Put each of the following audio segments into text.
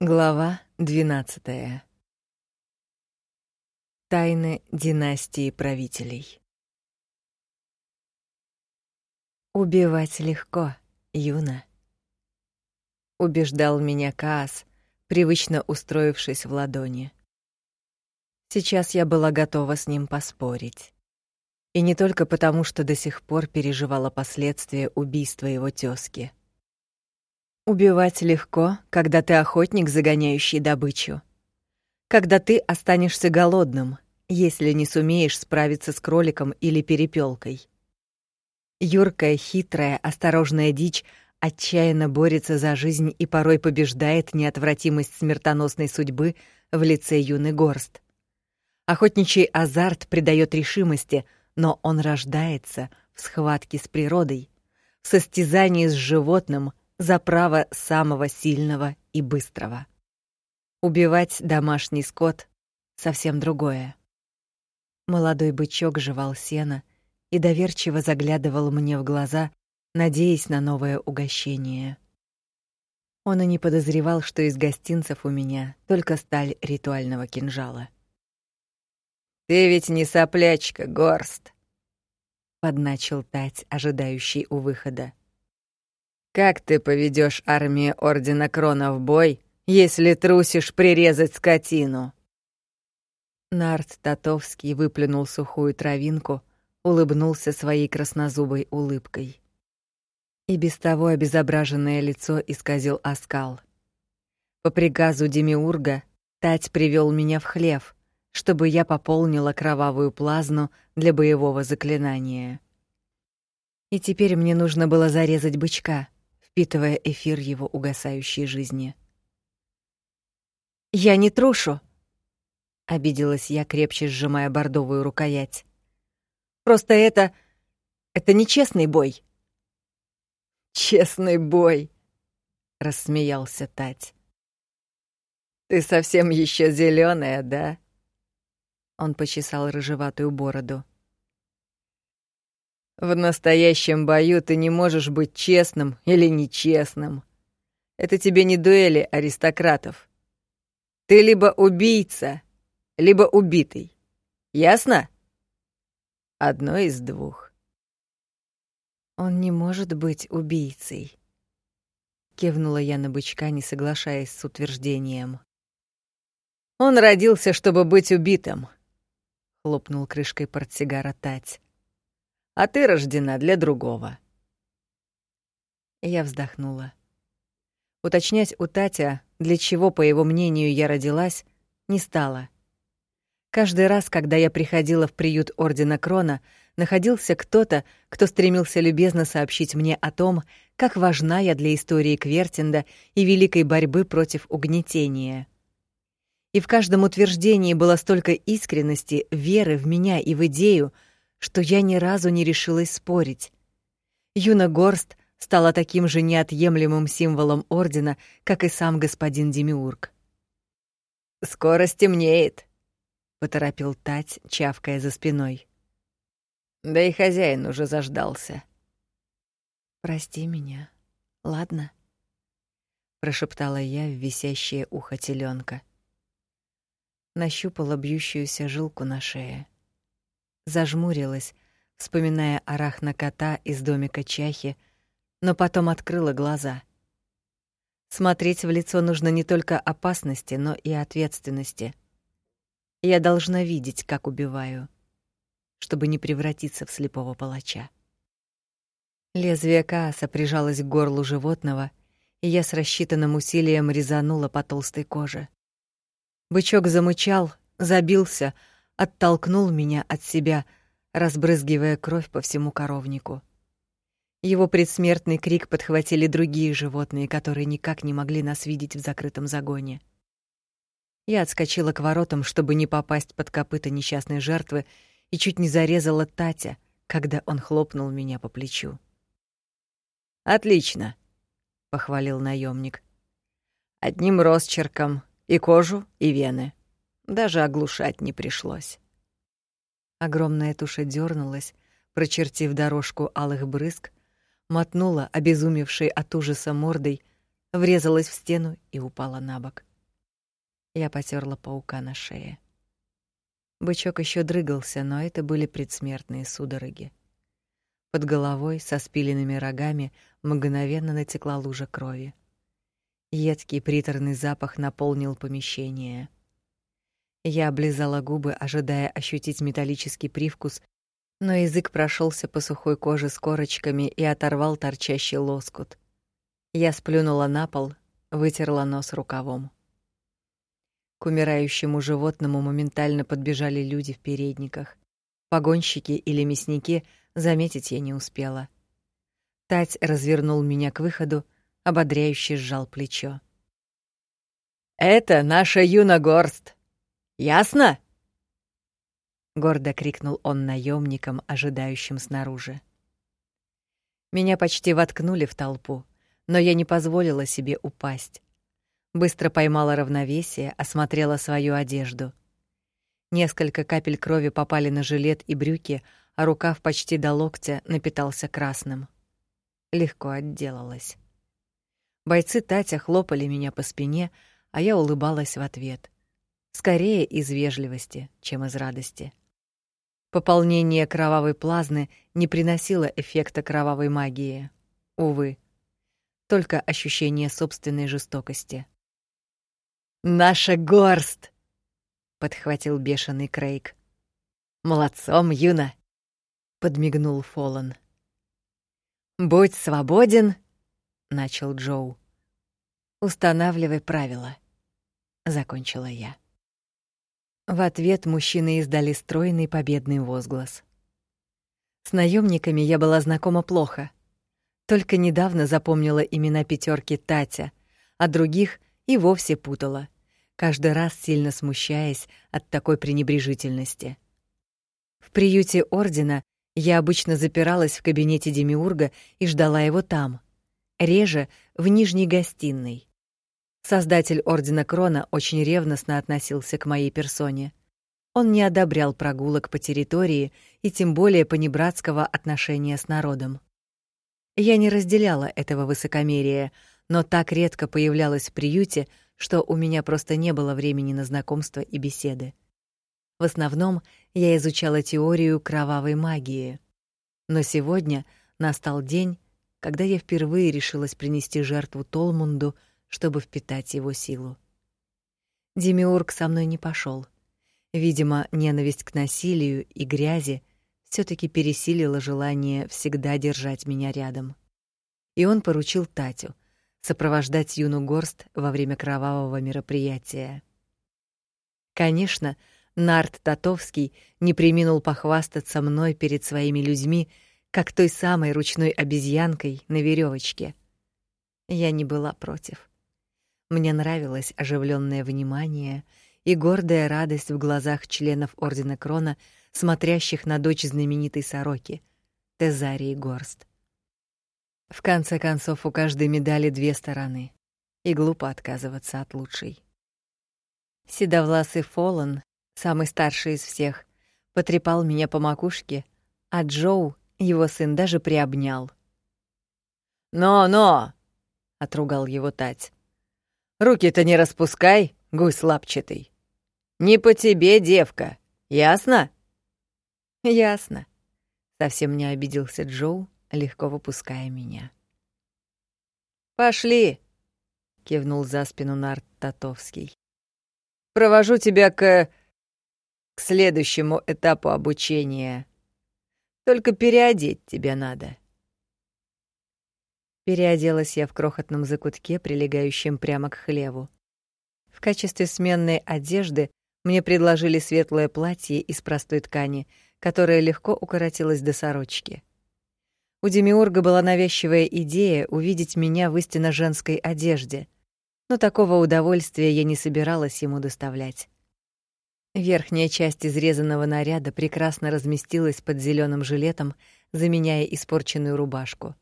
Глава 12. Тайны династии правителей. Убивать легко, Юна. Убеждал меня Каас, привычно устроившись в ладони. Сейчас я была готова с ним поспорить. И не только потому, что до сих пор переживала последствия убийства его тёзки — Убивать легко, когда ты охотник, загоняющий добычу. Когда ты останешься голодным, если не сумеешь справиться с кроликом или перепелкой. Юркая, хитрая, осторожная дичь отчаянно борется за жизнь и порой побеждает неотвратимость смертоносной судьбы в лице юный горст. Охотничий азарт придает решимости, но он рождается в схватке с природой, в состязании с животным, за право самого сильного и быстрого. Убивать домашний скот совсем другое. Молодой бычок жевал сено и доверчиво заглядывал мне в глаза, надеясь на новое угощение. Он и не подозревал, что из гостинцев у меня только сталь ритуального кинжала. Ты ведь не соплячка, горст, подначил Тать, ожидающий у выхода. Как ты поведешь армию Ордена Крона в бой, если трусишь прирезать скотину?» Нарт Татовский выплюнул сухую травинку, улыбнулся своей краснозубой улыбкой. И без того обезображенное лицо исказил оскал. По приказу Демиурга Тать привел меня в хлев, чтобы я пополнила кровавую плазну для боевого заклинания. И теперь мне нужно было зарезать бычка — впитывая эфир его угасающей жизни. «Я не трушу!» — обиделась я, крепче сжимая бордовую рукоять. «Просто это... это нечестный бой!» «Честный бой!» — рассмеялся Тать. «Ты совсем еще зеленая, да?» Он почесал рыжеватую бороду. В настоящем бою ты не можешь быть честным или нечестным. Это тебе не дуэли аристократов. Ты либо убийца, либо убитый. Ясно? Одно из двух. Он не может быть убийцей. Кивнула я на бычка, не соглашаясь с утверждением. Он родился, чтобы быть убитым. Хлопнул крышкой портсигара Тать а ты рождена для другого. Я вздохнула. Уточнять у Татя, для чего, по его мнению, я родилась, не стала. Каждый раз, когда я приходила в приют Ордена Крона, находился кто-то, кто стремился любезно сообщить мне о том, как важна я для истории Квертинда и великой борьбы против угнетения. И в каждом утверждении было столько искренности, веры в меня и в идею, что я ни разу не решилась спорить. Юна Горст стала таким же неотъемлемым символом ордена, как и сам господин Демиург. «Скоро стемнеет», — поторопил Тать, чавкая за спиной. «Да и хозяин уже заждался». «Прости меня, ладно?» — прошептала я в висящее ухо телёнка. Нащупала бьющуюся жилку на шее зажмурилась, вспоминая арахна-кота из домика Чахи, но потом открыла глаза. Смотреть в лицо нужно не только опасности, но и ответственности. Я должна видеть, как убиваю, чтобы не превратиться в слепого палача. Лезвие Кааса прижалось к горлу животного, и я с рассчитанным усилием резанула по толстой коже. Бычок замычал, забился, оттолкнул меня от себя, разбрызгивая кровь по всему коровнику. Его предсмертный крик подхватили другие животные, которые никак не могли нас видеть в закрытом загоне. Я отскочила к воротам, чтобы не попасть под копыта несчастной жертвы, и чуть не зарезала Татя, когда он хлопнул меня по плечу. Отлично, похвалил наемник. Одним росчерком и кожу, и вены. Даже оглушать не пришлось. Огромная туша дернулась, прочертив дорожку алых брызг, мотнула обезумевшей от ужаса мордой, врезалась в стену и упала на бок. Я потёрла паука на шее. Бычок еще дрыгался, но это были предсмертные судороги. Под головой со спиленными рогами мгновенно натекла лужа крови. Едкий приторный запах наполнил помещение. Я облизала губы, ожидая ощутить металлический привкус, но язык прошелся по сухой коже с корочками и оторвал торчащий лоскут. Я сплюнула на пол, вытерла нос рукавом. К умирающему животному моментально подбежали люди в передниках. Погонщики или мясники заметить я не успела. Тать развернул меня к выходу, ободряюще сжал плечо. «Это наша Юна Горст! Ясно?» Гордо крикнул он наемникам, ожидающим снаружи. Меня почти воткнули в толпу, но я не позволила себе упасть. Быстро поймала равновесие, осмотрела свою одежду. Несколько капель крови попали на жилет и брюки, а рукав почти до локтя напитался красным. Легко отделалась. Бойцы Татя хлопали меня по спине, а я улыбалась в ответ. Скорее из вежливости, чем из радости. Пополнение кровавой плазмы не приносило эффекта кровавой магии. Увы, только ощущение собственной жестокости. «Наша горст!» — подхватил бешеный Крейг. «Молодцом, Юна!» — подмигнул Фолан. «Будь свободен!» — начал Джоу. «Устанавливай правила», — закончила я. В ответ мужчины издали стройный победный возглас. С наемниками я была знакома плохо. Только недавно запомнила имена пятерки Татя, а других и вовсе путала, каждый раз сильно смущаясь от такой пренебрежительности. В приюте ордена я обычно запиралась в кабинете демиурга и ждала его там, реже в нижней гостиной. Создатель ордена Крона очень ревностно относился к моей персоне. Он не одобрял прогулок по территории и тем более понебратского отношения с народом. Я не разделяла этого высокомерия, но так редко появлялась в приюте, что у меня просто не было времени на знакомства и беседы. В основном я изучала теорию кровавой магии. Но сегодня настал день, когда я впервые решилась принести жертву Толмунду — чтобы впитать его силу. Демиург со мной не пошел. Видимо, ненависть к насилию и грязи все таки пересилила желание всегда держать меня рядом. И он поручил Татю сопровождать Юну Горст во время кровавого мероприятия. Конечно, Нарт Татовский не преминул похвастаться мной перед своими людьми, как той самой ручной обезьянкой на веревочке. Я не была против. Мне нравилось оживленное внимание и гордая радость в глазах членов ордена Крона, смотрящих на дочь знаменитой сороки Тезарии Горст. В конце концов, у каждой медали две стороны, и глупо отказываться от лучшей. Седовласый Фолан, самый старший из всех, потрепал меня по макушке, а Джоу, его сын, даже приобнял. «Но-но!» — отругал его Тать. Руки-то не распускай, гусь лапчатый. Не по тебе, девка. Ясно? Ясно. Совсем не обиделся Джоу, легко выпуская меня. Пошли, кивнул за спину Нарт Татовский. Провожу тебя к к следующему этапу обучения. Только переодеть тебя надо. Переоделась я в крохотном закутке, прилегающем прямо к хлеву. В качестве сменной одежды мне предложили светлое платье из простой ткани, которое легко укоротилось до сорочки. У Демиурга была навязчивая идея увидеть меня в истинно женской одежде, но такого удовольствия я не собиралась ему доставлять. Верхняя часть изрезанного наряда прекрасно разместилась под зеленым жилетом, заменяя испорченную рубашку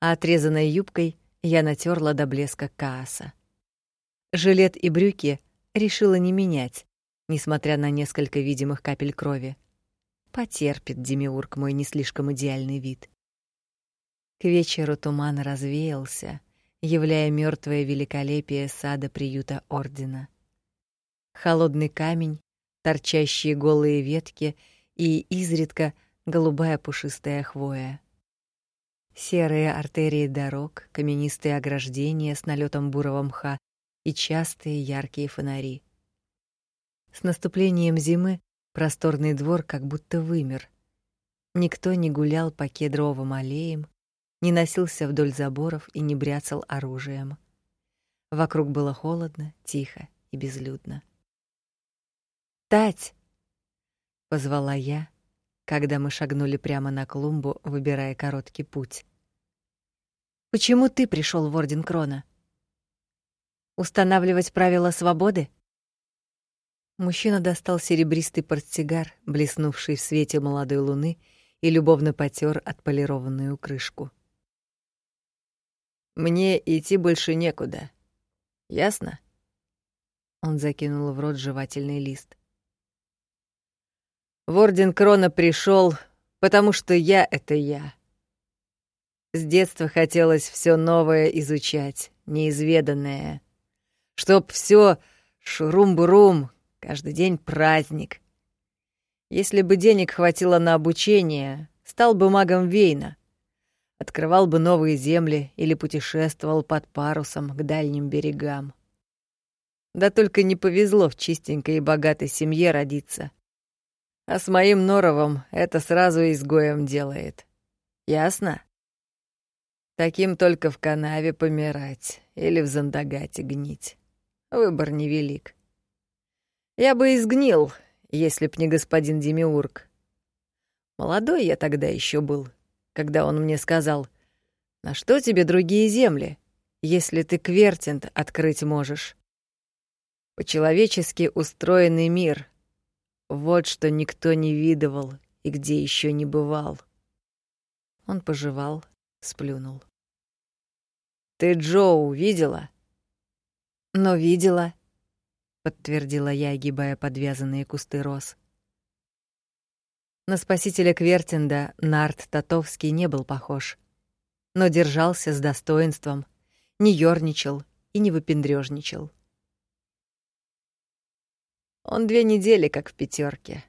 а отрезанной юбкой я натерла до блеска кааса. Жилет и брюки решила не менять, несмотря на несколько видимых капель крови. Потерпит Демиург мой не слишком идеальный вид. К вечеру туман развеялся, являя мертвое великолепие сада приюта ордена. холодный камень, торчащие голые ветки и изредка голубая пушистая хвоя. Серые артерии дорог, каменистые ограждения с налетом бурого мха и частые яркие фонари. С наступлением зимы просторный двор как будто вымер. Никто не гулял по кедровым аллеям, не носился вдоль заборов и не бряцал оружием. Вокруг было холодно, тихо и безлюдно. "Тать!" позвала я, когда мы шагнули прямо на клумбу, выбирая короткий путь. "Почему ты пришел в орден Крона? Устанавливать правила свободы?" Мужчина достал серебристый портсигар, блеснувший в свете молодой луны, и любовно потер отполированную крышку. Мне идти больше некуда. Ясно? Он закинул в рот жевательный лист. В орден Крона пришел, потому что я это я. С детства хотелось все новое изучать, неизведанное, чтоб все шрум-брум, каждый день праздник. Если бы денег хватило на обучение, стал бы магом Вейна, открывал бы новые земли или путешествовал под парусом к дальним берегам. Да только не повезло в чистенькой и богатой семье родиться. А с моим Норовым это сразу изгоем делает. Ясно? Таким только в канаве помирать или в Зандагате гнить. Выбор невелик. Я бы изгнил, если б не господин Демиург. Молодой я тогда еще был, когда он мне сказал, «На что тебе другие земли, если ты Квертинт открыть можешь?» По-человечески устроенный мир. Вот что никто не видывал и где еще не бывал. Он пожевал, сплюнул. «Ты Джоу видела?» «Но видела», — подтвердила я, огибая подвязанные кусты роз. На спасителя Квертинда Нарт Татовский не был похож, но держался с достоинством, не ёрничал и не выпендрёжничал. Он две недели как в пятерке.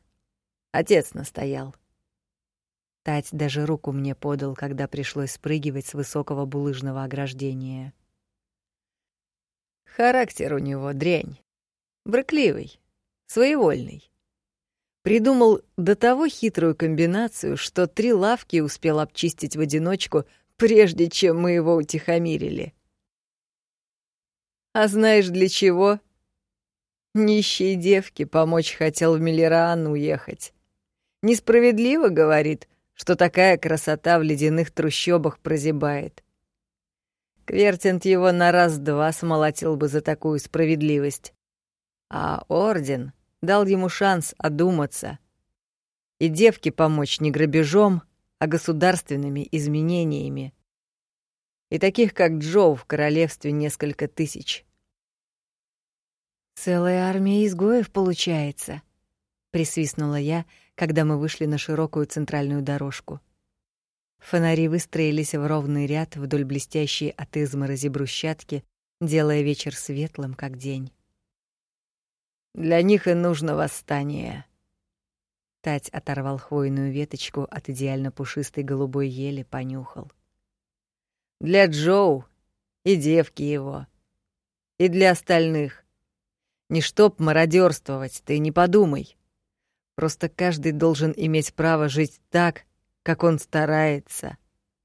Отец настоял. Тать даже руку мне подал, когда пришлось спрыгивать с высокого булыжного ограждения. Характер у него дрянь. Брыкливый, своевольный. Придумал до того хитрую комбинацию, что три лавки успел обчистить в одиночку, прежде чем мы его утихомирили. А знаешь для чего? Нищей девке помочь хотел в Миллеран уехать. Несправедливо, говорит, что такая красота в ледяных трущобах прозябает. Квертинт его на раз-два смолотил бы за такую справедливость. А орден дал ему шанс одуматься и девке помочь не грабежом, а государственными изменениями. И таких, как Джо, в королевстве несколько тысяч. «Целая армия изгоев получается», — присвистнула я, когда мы вышли на широкую центральную дорожку. Фонари выстроились в ровный ряд вдоль блестящей от изморози брусчатки, делая вечер светлым, как день. Для них и нужно восстание. Тать оторвал хвойную веточку от идеально пушистой голубой ели, понюхал. Для Джоу и девки его. И для остальных. Не чтоб мародерствовать, ты не подумай. Просто каждый должен иметь право жить так, как он старается.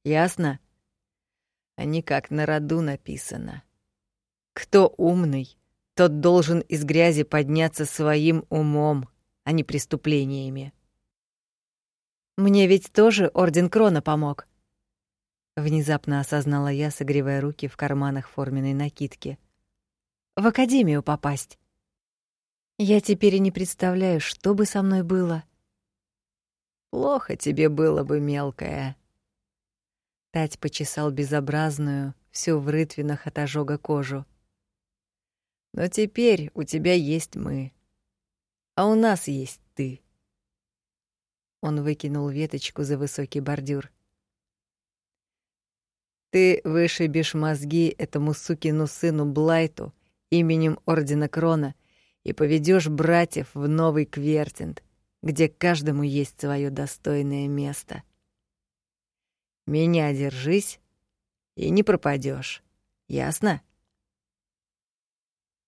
Ясно? А не как на роду написано. Кто умный, тот должен из грязи подняться своим умом, а не преступлениями. Мне ведь тоже орден Крона помог. Внезапно осознала я, согревая руки в карманах форменной накидки. В академию попасть. Я теперь и не представляю, что бы со мной было. Плохо тебе было бы, мелкая. Тать почесал безобразную, всю в рытвинах от ожога кожу. Но теперь у тебя есть мы, а у нас есть ты. Он выкинул веточку за высокий бордюр. Ты вышибешь мозги этому сукину сыну Блайту именем Ордена Крона и поведешь братьев в новый Квертинд, где каждому есть свое достойное место. Меня держись и не пропадешь. Ясно?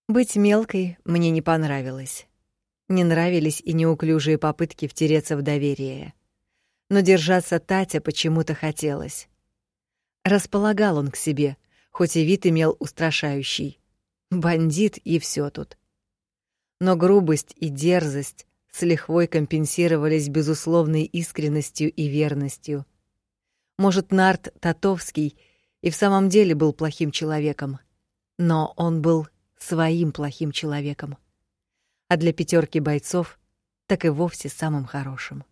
Быть мелкой мне не понравилось. Не нравились и неуклюжие попытки втереться в доверие. Но держаться Татя почему-то хотелось. Располагал он к себе, хоть и вид имел устрашающий. Бандит и все тут. Но грубость и дерзость с лихвой компенсировались безусловной искренностью и верностью. Может, Нарт Татовский и в самом деле был плохим человеком, но он был своим плохим человеком. А для пятерки бойцов так и вовсе самым хорошим.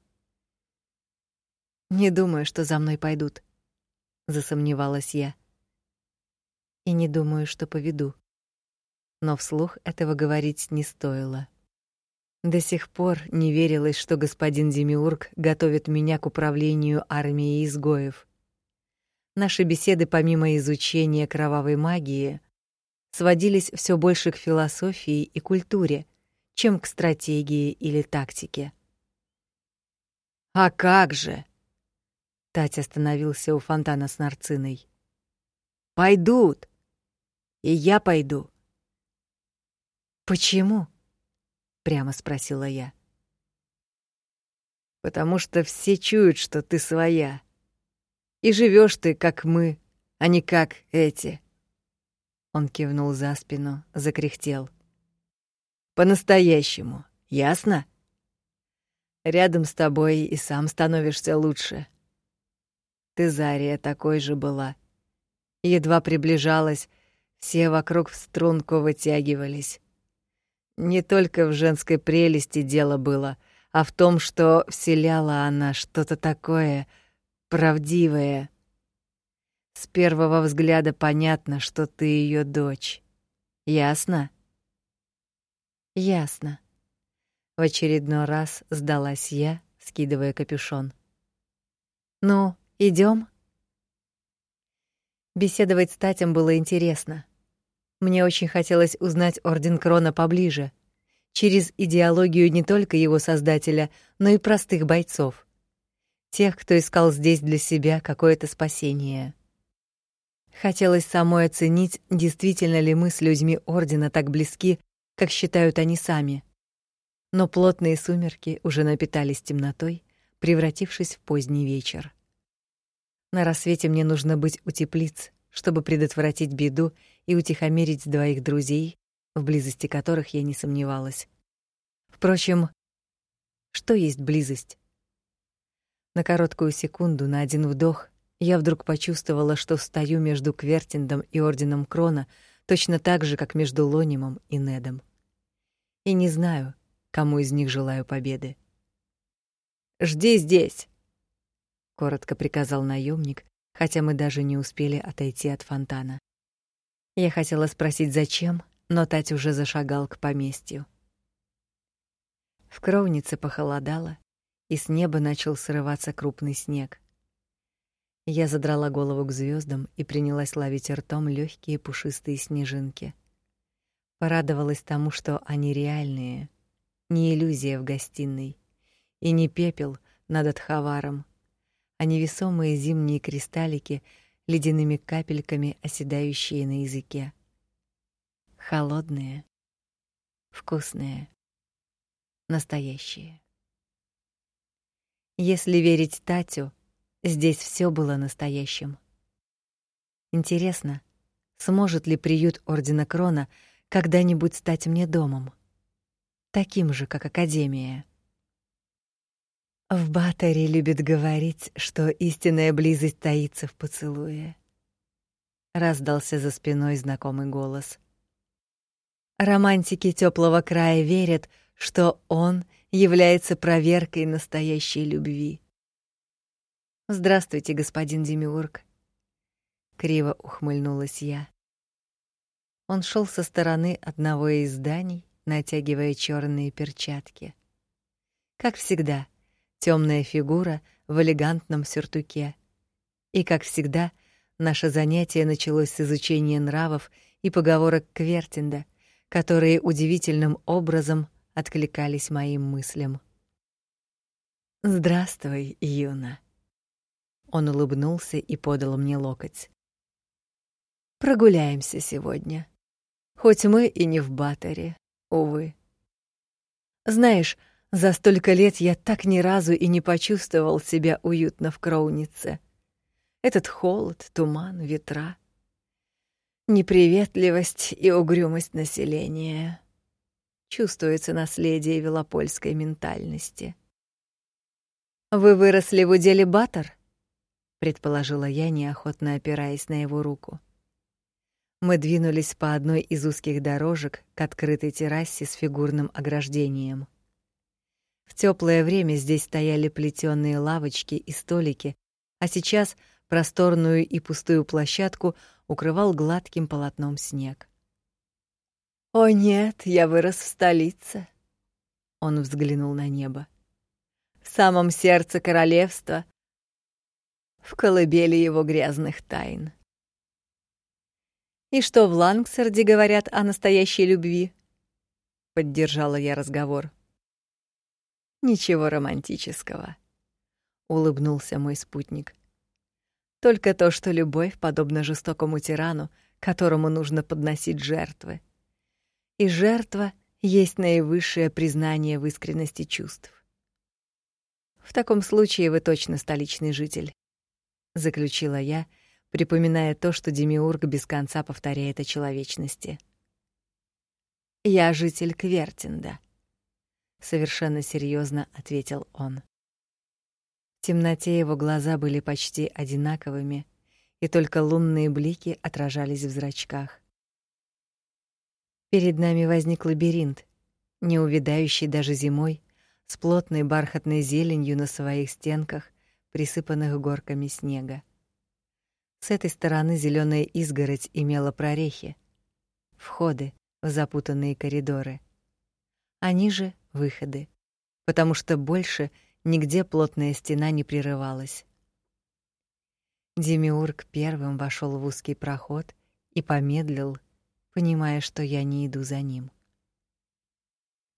Не думаю, что за мной пойдут, засомневалась я. И не думаю, что поведу. Но вслух этого говорить не стоило. До сих пор не верилось, что господин Демиург готовит меня к управлению армией изгоев. Наши беседы помимо изучения кровавой магии сводились все больше к философии и культуре, чем к стратегии или тактике. А как же? Татя остановился у фонтана с нарциной. Пойдут. И я пойду. Почему? прямо спросила я. Потому что все чуют, что ты своя. И живешь ты как мы, а не как эти. Он кивнул за спину, закряхтел. По-настоящему, ясно? Рядом с тобой и сам становишься лучше. Ты, Зария, такой же была. Едва приближалась, все вокруг в струнку вытягивались. Не только в женской прелести дело было, а в том, что вселяла она что-то такое правдивое. С первого взгляда понятно, что ты ее дочь. Ясно? Ясно. В очередной раз сдалась я, скидывая капюшон. Ну, идем. Беседовать с Татем было интересно. Мне очень хотелось узнать Орден Крона поближе, через идеологию не только его создателя, но и простых бойцов. Тех, кто искал здесь для себя какое-то спасение. Хотелось самой оценить, действительно ли мы с людьми Ордена так близки, как считают они сами. Но плотные сумерки уже напитались темнотой, превратившись в поздний вечер. На рассвете мне нужно быть у теплиц, чтобы предотвратить беду и утихомирить двоих друзей, в близости которых я не сомневалась. Впрочем, что есть близость? На короткую секунду, на один вдох, я вдруг почувствовала, что стою между Квертиндом и орденом Крона, точно так же, как между Лонимом и Недом. И не знаю, кому из них желаю победы. Жди здесь, коротко приказал наемник, хотя мы даже не успели отойти от фонтана. Я хотела спросить, зачем, но Тать уже зашагал к поместью. В кровнице похолодало, и с неба начал срываться крупный снег. Я задрала голову к звездам и принялась ловить ртом легкие пушистые снежинки. Порадовалась тому, что они реальные, не иллюзия в гостиной, и не пепел над отхаваром, а невесомые зимние кристаллики, ледяными капельками оседающие на языке. Холодные, вкусные, настоящие. Если верить Татю, здесь все было настоящим. Интересно, сможет ли приют ордена Крона когда-нибудь стать мне домом, таким же, как академия? В Батаре любят говорить, что истинная близость таится в поцелуе. Раздался за спиной знакомый голос. Романтики теплого края верят, что он является проверкой настоящей любви. Здравствуйте, господин Демиург. Криво ухмыльнулась я. Он шел со стороны одного из зданий, натягивая черные перчатки. Как всегда, темная фигура в элегантном сюртуке. И, как всегда, наше занятие началось с изучения нравов и поговорок Квертинда, которые удивительным образом откликались моим мыслям. Здравствуй, Юна. Он улыбнулся и подал мне локоть. Прогуляемся сегодня. Хоть мы и не в Баттере, увы. Знаешь, за столько лет я так ни разу и не почувствовал себя уютно в Кроунице. Этот холод, туман, ветра, неприветливость и угрюмость населения. Чувствуется наследие велопольской ментальности. Вы выросли в уделе Баттер? предположила я, неохотно опираясь на его руку. Мы двинулись по одной из узких дорожек к открытой террасе с фигурным ограждением. В теплое время здесь стояли плетёные лавочки и столики, а сейчас просторную и пустую площадку укрывал гладким полотном снег. О нет, я вырос в столице. Он взглянул на небо. В самом сердце королевства, в колыбели его грязных тайн. И что в Лангсерде говорят о настоящей любви? Поддержала я разговор. Ничего романтического, улыбнулся мой спутник. Только то, что любовь подобна жестокому тирану, которому нужно подносить жертвы. И жертва есть наивысшее признание в искренности чувств. В таком случае вы точно столичный житель, заключила я, припоминая то, что Демиург без конца повторяет о человечности. Я житель Квертинда, совершенно серьезно ответил он. В темноте его глаза были почти одинаковыми, и только лунные блики отражались в зрачках. Перед нами возник лабиринт, не увядающий даже зимой, с плотной бархатной зеленью на своих стенках, присыпанных горками снега. С этой стороны зеленая изгородь имела прорехи, входы в запутанные коридоры. Они же выходы, потому что больше нигде плотная стена не прерывалась. Демиург первым вошел в узкий проход и помедлил, понимая, что я не иду за ним.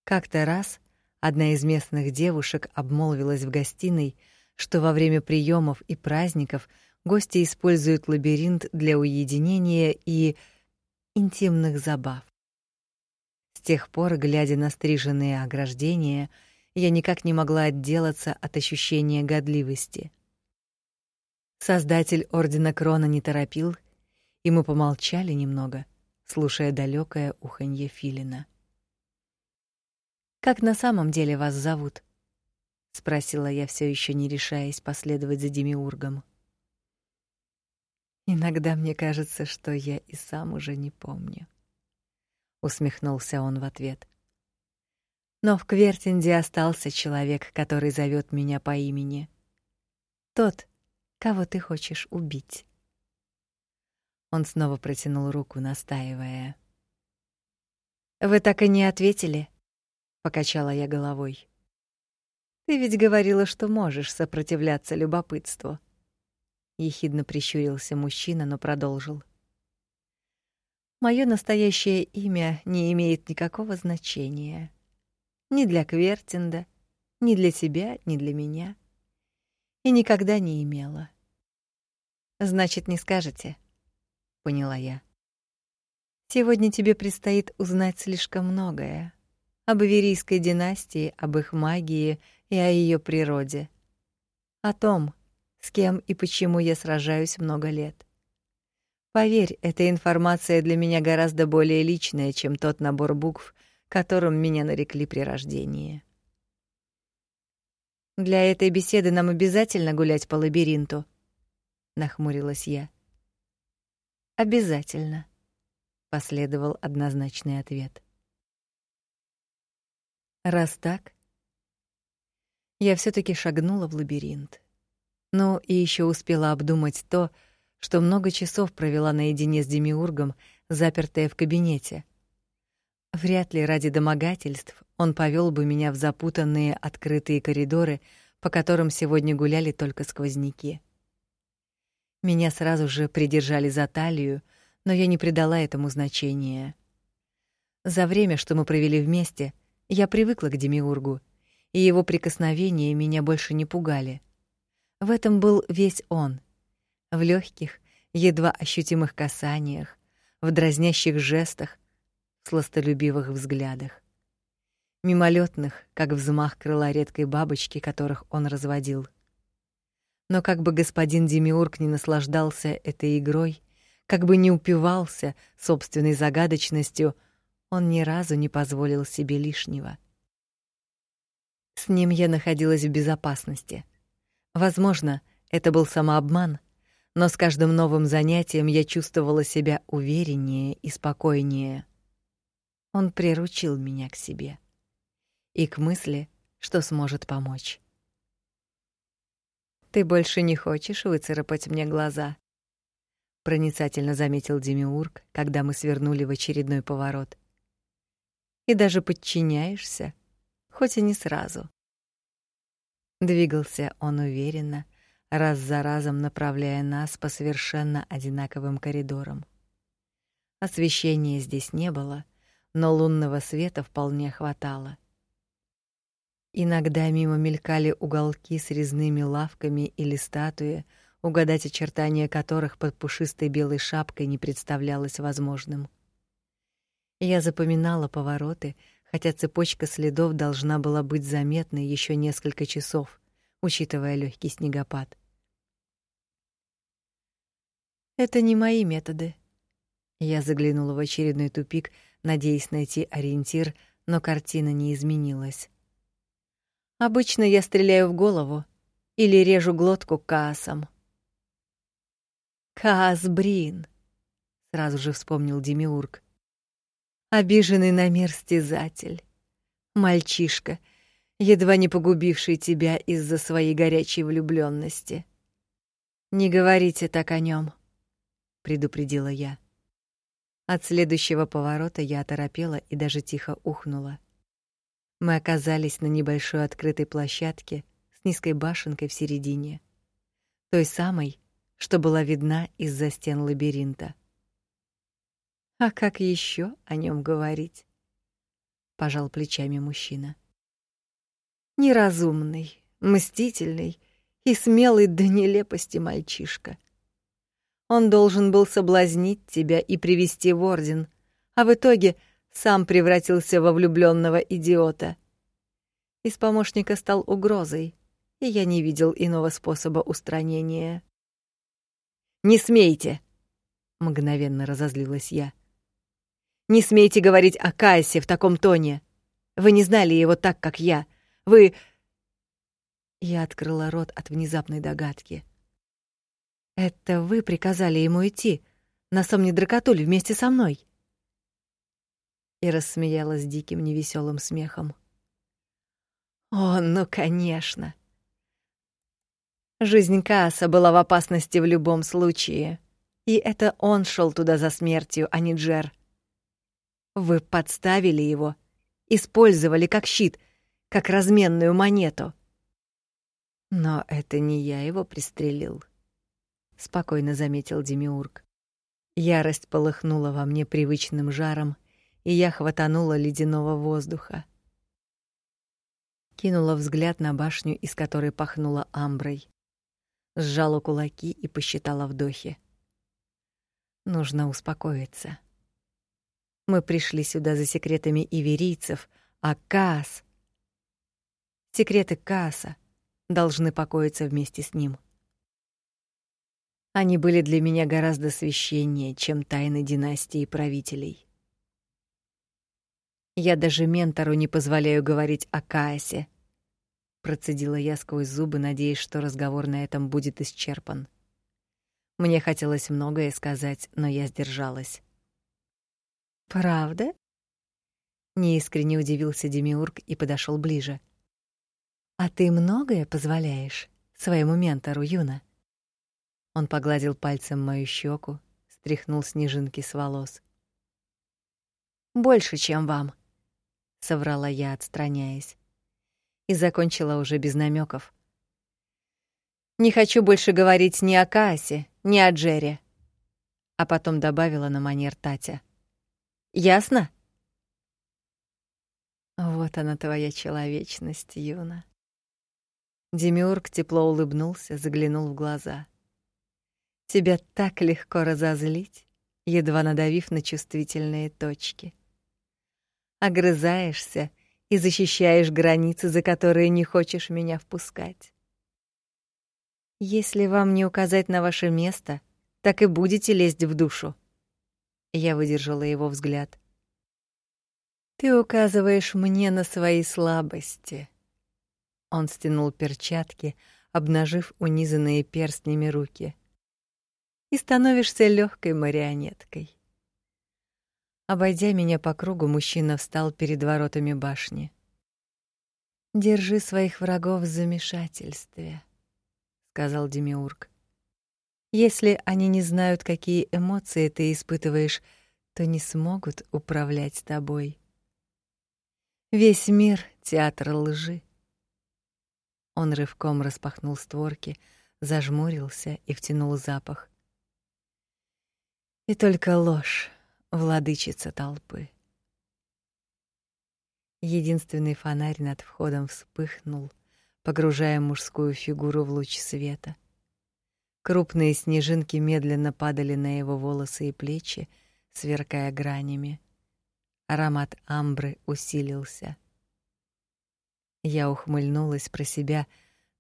Как-то раз одна из местных девушек обмолвилась в гостиной, что во время приемов и праздников гости используют лабиринт для уединения и интимных забав. Тех пор, глядя на стриженные ограждения, я никак не могла отделаться от ощущения годливости. Создатель ордена Крона не торопил, и мы помолчали немного, слушая далёкое уханье филина. Как на самом деле вас зовут? спросила я, все еще не решаясь последовать за демиургом. Иногда мне кажется, что я и сам уже не помню, усмехнулся он в ответ. Но в Квертинде остался человек, который зовет меня по имени. Тот, кого ты хочешь убить. Он снова протянул руку, настаивая. Вы так и не ответили, покачала я головой. Ты ведь говорила, что можешь сопротивляться любопытству. Ехидно прищурился мужчина, но продолжил. Мое настоящее имя не имеет никакого значения. Ни для Квертинда, ни для тебя, ни для меня. И никогда не имело. Значит, не скажете? Поняла я. Сегодня тебе предстоит узнать слишком многое об Иверийской династии, об их магии и о ее природе. О том, с кем и почему я сражаюсь много лет. Поверь, эта информация для меня гораздо более личная, чем тот набор букв, которым меня нарекли при рождении. Для этой беседы нам обязательно гулять по лабиринту, нахмурилась я. Обязательно, последовал однозначный ответ. Раз так, я все таки шагнула в лабиринт. Ну и еще успела обдумать то, что много часов провела наедине с демиургом, запертая в кабинете. Вряд ли ради домогательств он повел бы меня в запутанные открытые коридоры, по которым сегодня гуляли только сквозняки. Меня сразу же придержали за талию, но я не придала этому значения. За время, что мы провели вместе, я привыкла к Демиургу, и его прикосновения меня больше не пугали. В этом был весь он. В легких, едва ощутимых касаниях, в дразнящих жестах, в сластолюбивых взглядах. Мимолетных, как взмах крыла редкой бабочки, которых он разводил. Но как бы господин Демиург не наслаждался этой игрой, как бы не упивался собственной загадочностью, он ни разу не позволил себе лишнего. С ним я находилась в безопасности. Возможно, это был самообман, но с каждым новым занятием я чувствовала себя увереннее и спокойнее. Он приручил меня к себе и к мысли, что сможет помочь. Ты больше не хочешь выцарапать мне глаза? проницательно заметил Демиург, когда мы свернули в очередной поворот. И даже подчиняешься, хоть и не сразу. Двигался он уверенно, раз за разом направляя нас по совершенно одинаковым коридорам. Освещения здесь не было, но лунного света вполне хватало. Иногда мимо мелькали уголки с резными лавками или статуи, угадать очертания которых под пушистой белой шапкой не представлялось возможным. Я запоминала повороты, хотя цепочка следов должна была быть заметной еще несколько часов, учитывая легкий снегопад. Это не мои методы. Я заглянула в очередной тупик, надеясь найти ориентир, но картина не изменилась. Обычно я стреляю в голову или режу глотку каасом. Каас Брин, сразу же вспомнил Демиург обиженный на мир стезатель, мальчишка, едва не погубивший тебя из-за своей горячей влюблённости. Не говорите так о нём, предупредила я. От следующего поворота я оторопела и даже тихо ухнула. Мы оказались на небольшой открытой площадке с низкой башенкой в середине, той самой, что была видна из-за стен лабиринта. А как еще о нем говорить? пожал плечами мужчина. Неразумный, мстительный и смелый до нелепости мальчишка. Он должен был соблазнить тебя и привести в орден, а в итоге сам превратился во влюбленного идиота. Из помощника стал угрозой, и я не видел иного способа устранения. Не смейте, мгновенно разозлилась я. Не смейте говорить о Кайсе в таком тоне. Вы не знали его так, как я. Вы Я открыла рот от внезапной догадки. Это вы приказали ему идти на Сомни Дракотуль вместе со мной. И рассмеялась диким невеселым смехом. О, ну, конечно. Жизнь Кааса была в опасности в любом случае, и это он шел туда за смертью, а не Джер. Вы подставили его, использовали как щит, как разменную монету. Но это не я его пристрелил, спокойно заметил Демиург. Ярость полыхнула во мне привычным жаром, и я хватанула ледяного воздуха. Кинула взгляд на башню, из которой пахнуло амброй. Сжала кулаки и посчитала вдохи. Нужно успокоиться. Мы пришли сюда за секретами иверийцев, а Каас... Секреты Кааса должны покоиться вместе с ним. Они были для меня гораздо священнее, чем тайны династии правителей. Я даже ментору не позволяю говорить о Каасе. Процедила я сквозь зубы, надеясь, что разговор на этом будет исчерпан. Мне хотелось многое сказать, но я сдержалась. Правда? Неискренне удивился Демиург и подошел ближе. А ты многое позволяешь своему ментору, Юна? Он погладил пальцем мою щеку, стряхнул снежинки с волос. Больше, чем вам, соврала я, отстраняясь, и закончила уже без намеков. Не хочу больше говорить ни о Каасе, ни о Джере. А потом добавила на манер Татя. Ясно? Вот она твоя человечность, Юна. Демиург тепло улыбнулся, заглянул в глаза. Тебя так легко разозлить, едва надавив на чувствительные точки. Огрызаешься и защищаешь границы, за которые не хочешь меня впускать. Если вам не указать на ваше место, так и будете лезть в душу. Я выдержала его взгляд. Ты указываешь мне на свои слабости. Он стянул перчатки, обнажив унизанные перстнями руки. И становишься легкой марионеткой. Обойдя меня по кругу, мужчина встал перед воротами башни. Держи своих врагов в замешательстве, сказал Демиург. Если они не знают, какие эмоции ты испытываешь, то не смогут управлять тобой. Весь мир театр лжи. Он рывком распахнул створки, зажмурился и втянул запах. И только ложь владычица толпы. Единственный фонарь над входом вспыхнул, погружая мужскую фигуру в луч света. Крупные снежинки медленно падали на его волосы и плечи, сверкая гранями. Аромат амбры усилился. Я ухмыльнулась про себя,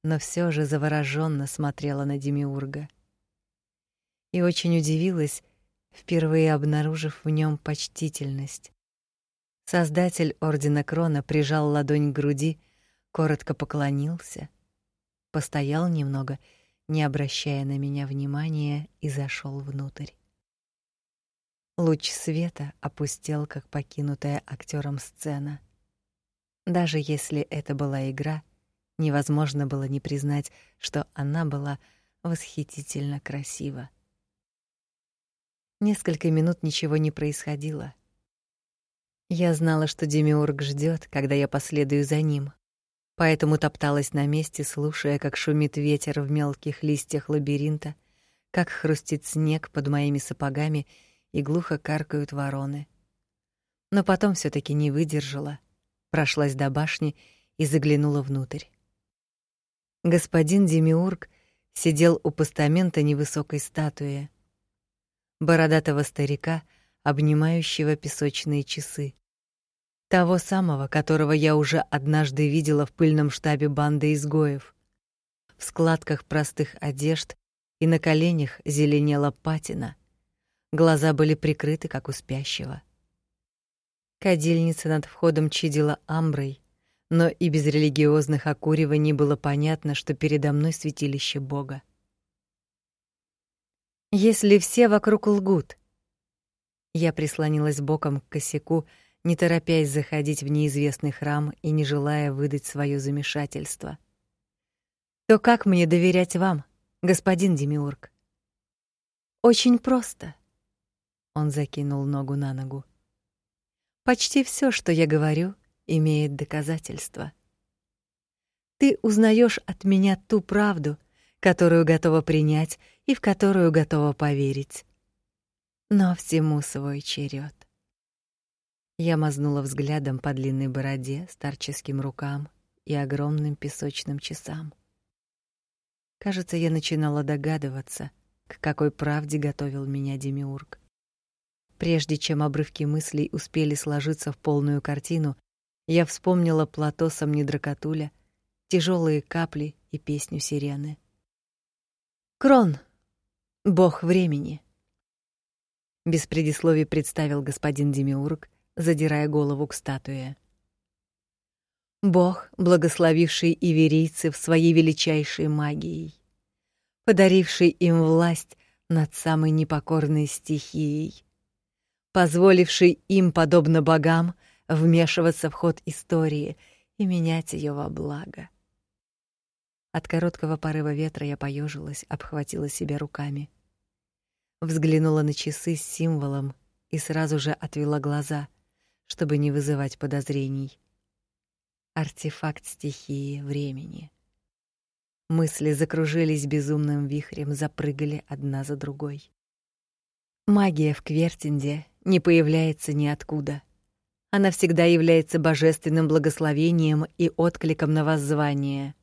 но все же завороженно смотрела на Демиурга. И очень удивилась, впервые обнаружив в нем почтительность. Создатель ордена Крона прижал ладонь к груди, коротко поклонился, постоял немного, не обращая на меня внимания, и зашел внутрь. Луч света опустел, как покинутая актером сцена. Даже если это была игра, невозможно было не признать, что она была восхитительно красива. Несколько минут ничего не происходило. Я знала, что Демиург ждет, когда я последую за ним. Поэтому топталась на месте, слушая, как шумит ветер в мелких листьях лабиринта, как хрустит снег под моими сапогами и глухо каркают вороны. Но потом все таки не выдержала, прошлась до башни и заглянула внутрь. Господин Демиург сидел у постамента невысокой статуи, бородатого старика, обнимающего песочные часы. Того самого, которого я уже однажды видела в пыльном штабе банды изгоев. В складках простых одежд и на коленях зеленела патина. Глаза были прикрыты, как у спящего. Кадильница над входом чадила амброй, но и без религиозных окуриваний было понятно, что передо мной святилище Бога. Если все вокруг лгут, я прислонилась боком к косяку, не торопясь заходить в неизвестный храм и не желая выдать свое замешательство. То как мне доверять вам, господин Демиург? Очень просто. Он закинул ногу на ногу. Почти все, что я говорю, имеет доказательства. Ты узнаешь от меня ту правду, которую готова принять и в которую готова поверить. Но всему свой черед. Я мазнула взглядом по длинной бороде, старческим рукам и огромным песочным часам. Кажется, я начинала догадываться, к какой правде готовил меня Демиург. Прежде чем обрывки мыслей успели сложиться в полную картину, я вспомнила плато Самнидракатуля, тяжелые капли и песню сирены. Крон, бог времени. Без предисловий представил господин Демиург, задирая голову к статуе. Бог, благословивший иверийцев своей величайшей магией, подаривший им власть над самой непокорной стихией, позволивший им, подобно богам, вмешиваться в ход истории и менять ее во благо. От короткого порыва ветра я поежилась, обхватила себя руками. Взглянула на часы с символом и сразу же отвела глаза, чтобы не вызывать подозрений. Артефакт стихии времени. Мысли закружились безумным вихрем, запрыгали одна за другой. Магия в Квертинде не появляется ниоткуда. Она всегда является божественным благословением и откликом на воззвание.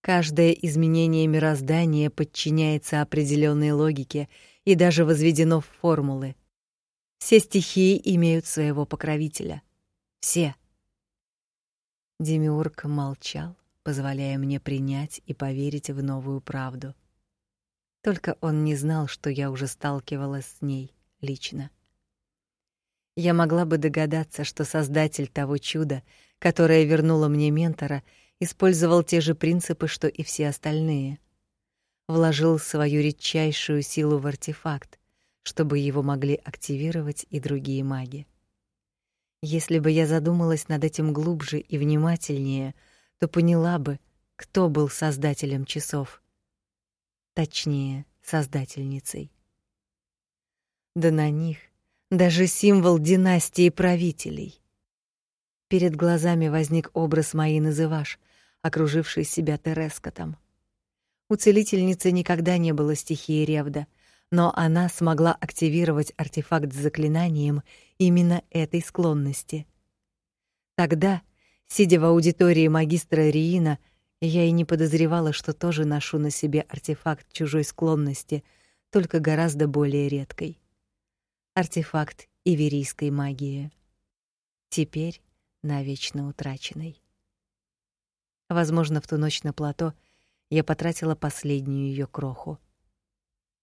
Каждое изменение мироздания подчиняется определенной логике и даже возведено в формулы. Все стихии имеют своего покровителя. Все. Демиург молчал, позволяя мне принять и поверить в новую правду. Только он не знал, что я уже сталкивалась с ней лично. Я могла бы догадаться, что создатель того чуда, которое вернуло мне ментора, использовал те же принципы, что и все остальные. Вложил свою редчайшую силу в артефакт, чтобы его могли активировать и другие маги. Если бы я задумалась над этим глубже и внимательнее, то поняла бы, кто был создателем часов. Точнее, создательницей. Да на них даже символ династии правителей. Перед глазами возник образ моей называш, окружившей себя Терескотом. У целительницы никогда не было стихии Ревда — но она смогла активировать артефакт с заклинанием именно этой склонности. Тогда, сидя в аудитории магистра Риина, я и не подозревала, что тоже ношу на себе артефакт чужой склонности, только гораздо более редкой. Артефакт иверийской магии. Теперь навечно утраченный. Возможно, в ту ночь на плато я потратила последнюю ее кроху.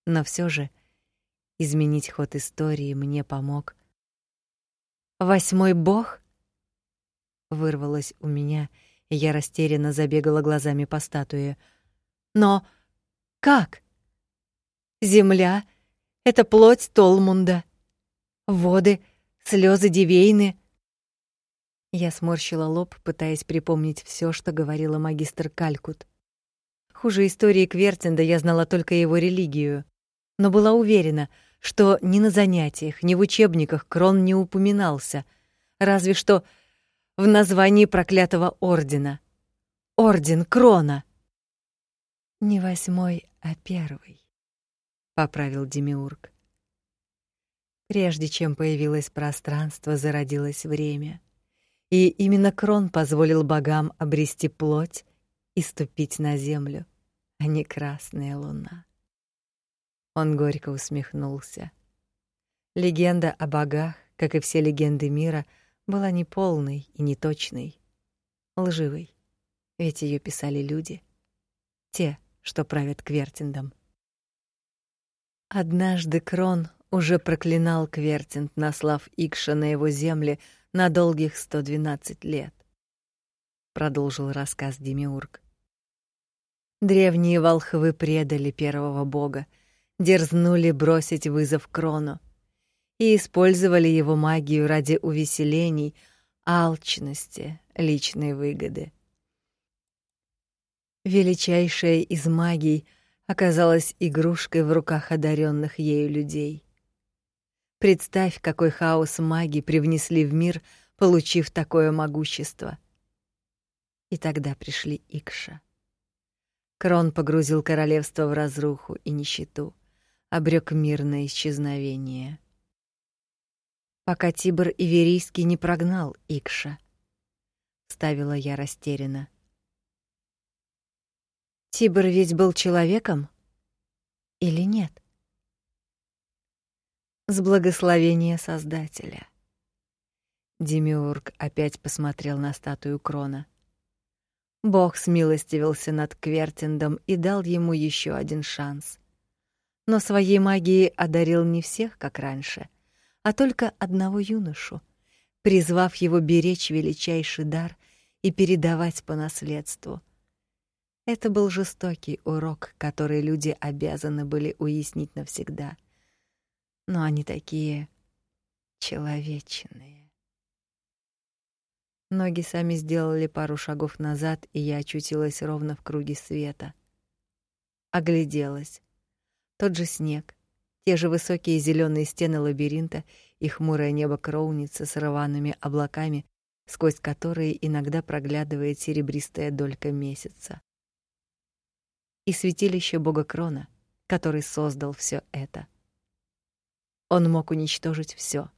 Но все же изменить ход истории мне помог восьмой бог вырвалось у меня, и я растерянно забегала глазами по статуе. Но как? Земля это плоть Толмунда. Воды, слезы Дивейны. Я сморщила лоб, пытаясь припомнить все, что говорила магистр Калькут. Хуже истории Квертинда я знала только его религию но была уверена, что ни на занятиях, ни в учебниках Крон не упоминался, разве что в названии проклятого ордена. Орден Крона. Не восьмой, а первый, поправил Демиург. Прежде чем появилось пространство, зародилось время. И именно Крон позволил богам обрести плоть и ступить на землю, а не красная луна. Он горько усмехнулся. Легенда о богах, как и все легенды мира, была неполной и неточной, лживой. Ведь ее писали люди, те, что правят Квертиндом. Однажды Крон уже проклинал Квертинд, наслав Икша на его земли на долгих 112 лет. Продолжил рассказ Демиург. Древние волхвы предали первого бога дерзнули бросить вызов Крону и использовали его магию ради увеселений, алчности, личной выгоды. Величайшая из магий оказалась игрушкой в руках одаренных ею людей. Представь, какой хаос маги привнесли в мир, получив такое могущество. И тогда пришли Икша. Крон погрузил королевство в разруху и нищету обрек мир на исчезновение. Пока Тибр Иверийский не прогнал Икша, ставила я растерянно. Тибр ведь был человеком или нет? С благословения Создателя. Демиург опять посмотрел на статую Крона. Бог смилостивился над Квертиндом и дал ему еще один шанс но своей магией одарил не всех, как раньше, а только одного юношу, призвав его беречь величайший дар и передавать по наследству. Это был жестокий урок, который люди обязаны были уяснить навсегда. Но они такие человечные. Ноги сами сделали пару шагов назад, и я очутилась ровно в круге света. Огляделась. Тот же снег, те же высокие зеленые стены лабиринта и хмурое небо Кроуницы с рваными облаками, сквозь которые иногда проглядывает серебристая долька месяца. И святилище бога Крона, который создал все это. Он мог уничтожить все.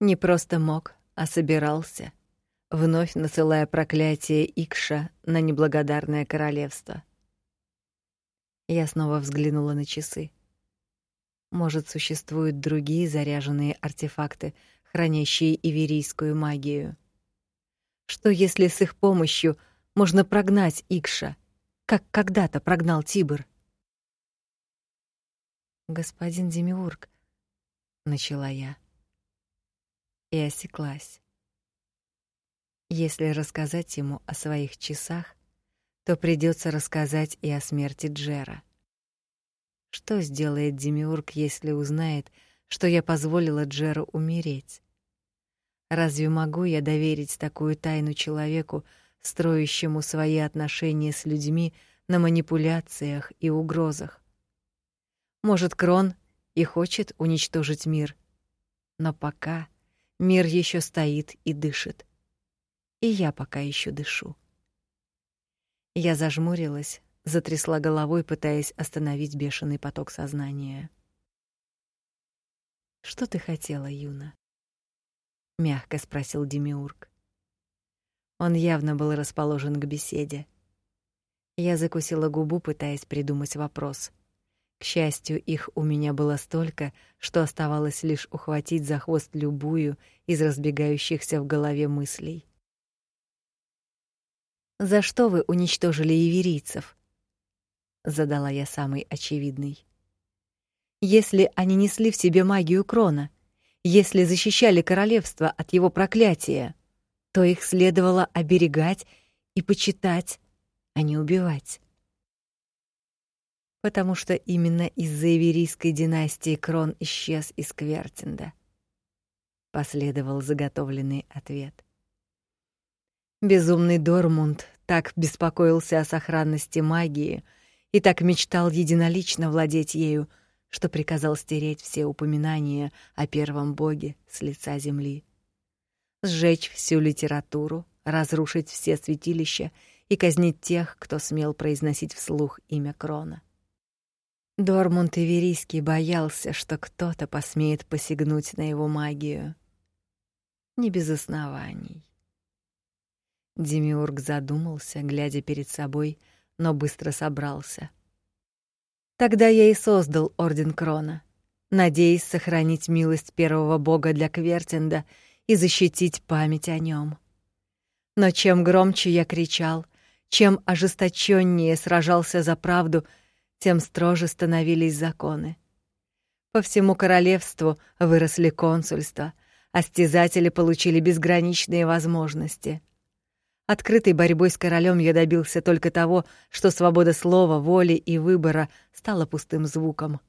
Не просто мог, а собирался, вновь насылая проклятие Икша на неблагодарное королевство. Я снова взглянула на часы. Может, существуют другие заряженные артефакты, хранящие иверийскую магию? Что если с их помощью можно прогнать Икша, как когда-то прогнал Тибр? Господин Демиург, начала я и осеклась. Если рассказать ему о своих часах, то придется рассказать и о смерти Джера. Что сделает Демиург, если узнает, что я позволила Джеру умереть? Разве могу я доверить такую тайну человеку, строящему свои отношения с людьми на манипуляциях и угрозах? Может, Крон и хочет уничтожить мир, но пока мир еще стоит и дышит. И я пока еще дышу. Я зажмурилась, затрясла головой, пытаясь остановить бешеный поток сознания. Что ты хотела, Юна? мягко спросил Демиург. Он явно был расположен к беседе. Я закусила губу, пытаясь придумать вопрос. К счастью, их у меня было столько, что оставалось лишь ухватить за хвост любую из разбегающихся в голове мыслей. За что вы уничтожили иверийцев? задала я самый очевидный. Если они несли в себе магию крона, если защищали королевство от его проклятия, то их следовало оберегать и почитать, а не убивать потому что именно из-за Иверийской династии Крон исчез из Квертинда. Последовал заготовленный ответ. Безумный Дормунд так беспокоился о сохранности магии и так мечтал единолично владеть ею, что приказал стереть все упоминания о первом боге с лица земли, сжечь всю литературу, разрушить все святилища и казнить тех, кто смел произносить вслух имя Крона. Дормунд Иверийский боялся, что кто-то посмеет посягнуть на его магию. Не без оснований. Демиург задумался, глядя перед собой, но быстро собрался. Тогда я и создал Орден Крона, надеясь сохранить милость первого бога для Квертинда и защитить память о нем. Но чем громче я кричал, чем ожесточеннее сражался за правду — тем строже становились законы. По всему королевству выросли консульства, а стязатели получили безграничные возможности. Открытой борьбой с королем я добился только того, что свобода слова, воли и выбора стала пустым звуком,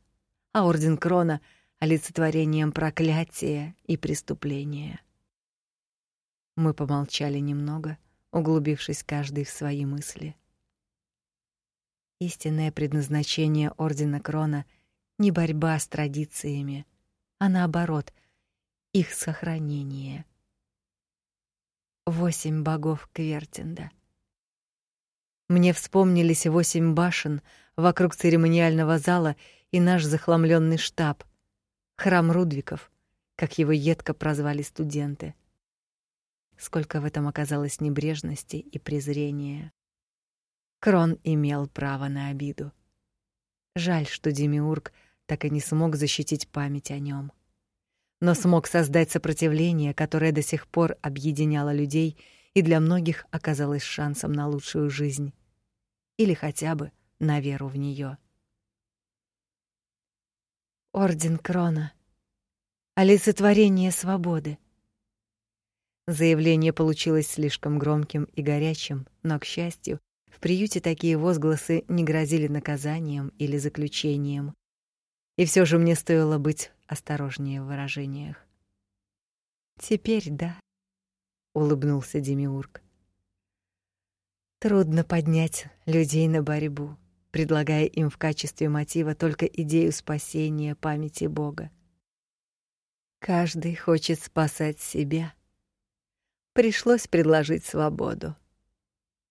а орден Крона — олицетворением проклятия и преступления. Мы помолчали немного, углубившись каждый в свои мысли. Истинное предназначение ордена Крона не борьба с традициями, а наоборот, их сохранение. Восемь богов Квертинда. Мне вспомнились восемь башен вокруг церемониального зала и наш захламленный штаб, храм Рудвиков, как его едко прозвали студенты. Сколько в этом оказалось небрежности и презрения. Крон имел право на обиду. Жаль, что Демиург так и не смог защитить память о нем, но смог создать сопротивление, которое до сих пор объединяло людей и для многих оказалось шансом на лучшую жизнь или хотя бы на веру в нее. Орден Крона. Олицетворение свободы. Заявление получилось слишком громким и горячим, но, к счастью, в приюте такие возгласы не грозили наказанием или заключением. И все же мне стоило быть осторожнее в выражениях. Теперь да, улыбнулся Демиург. Трудно поднять людей на борьбу, предлагая им в качестве мотива только идею спасения памяти Бога. Каждый хочет спасать себя. Пришлось предложить свободу.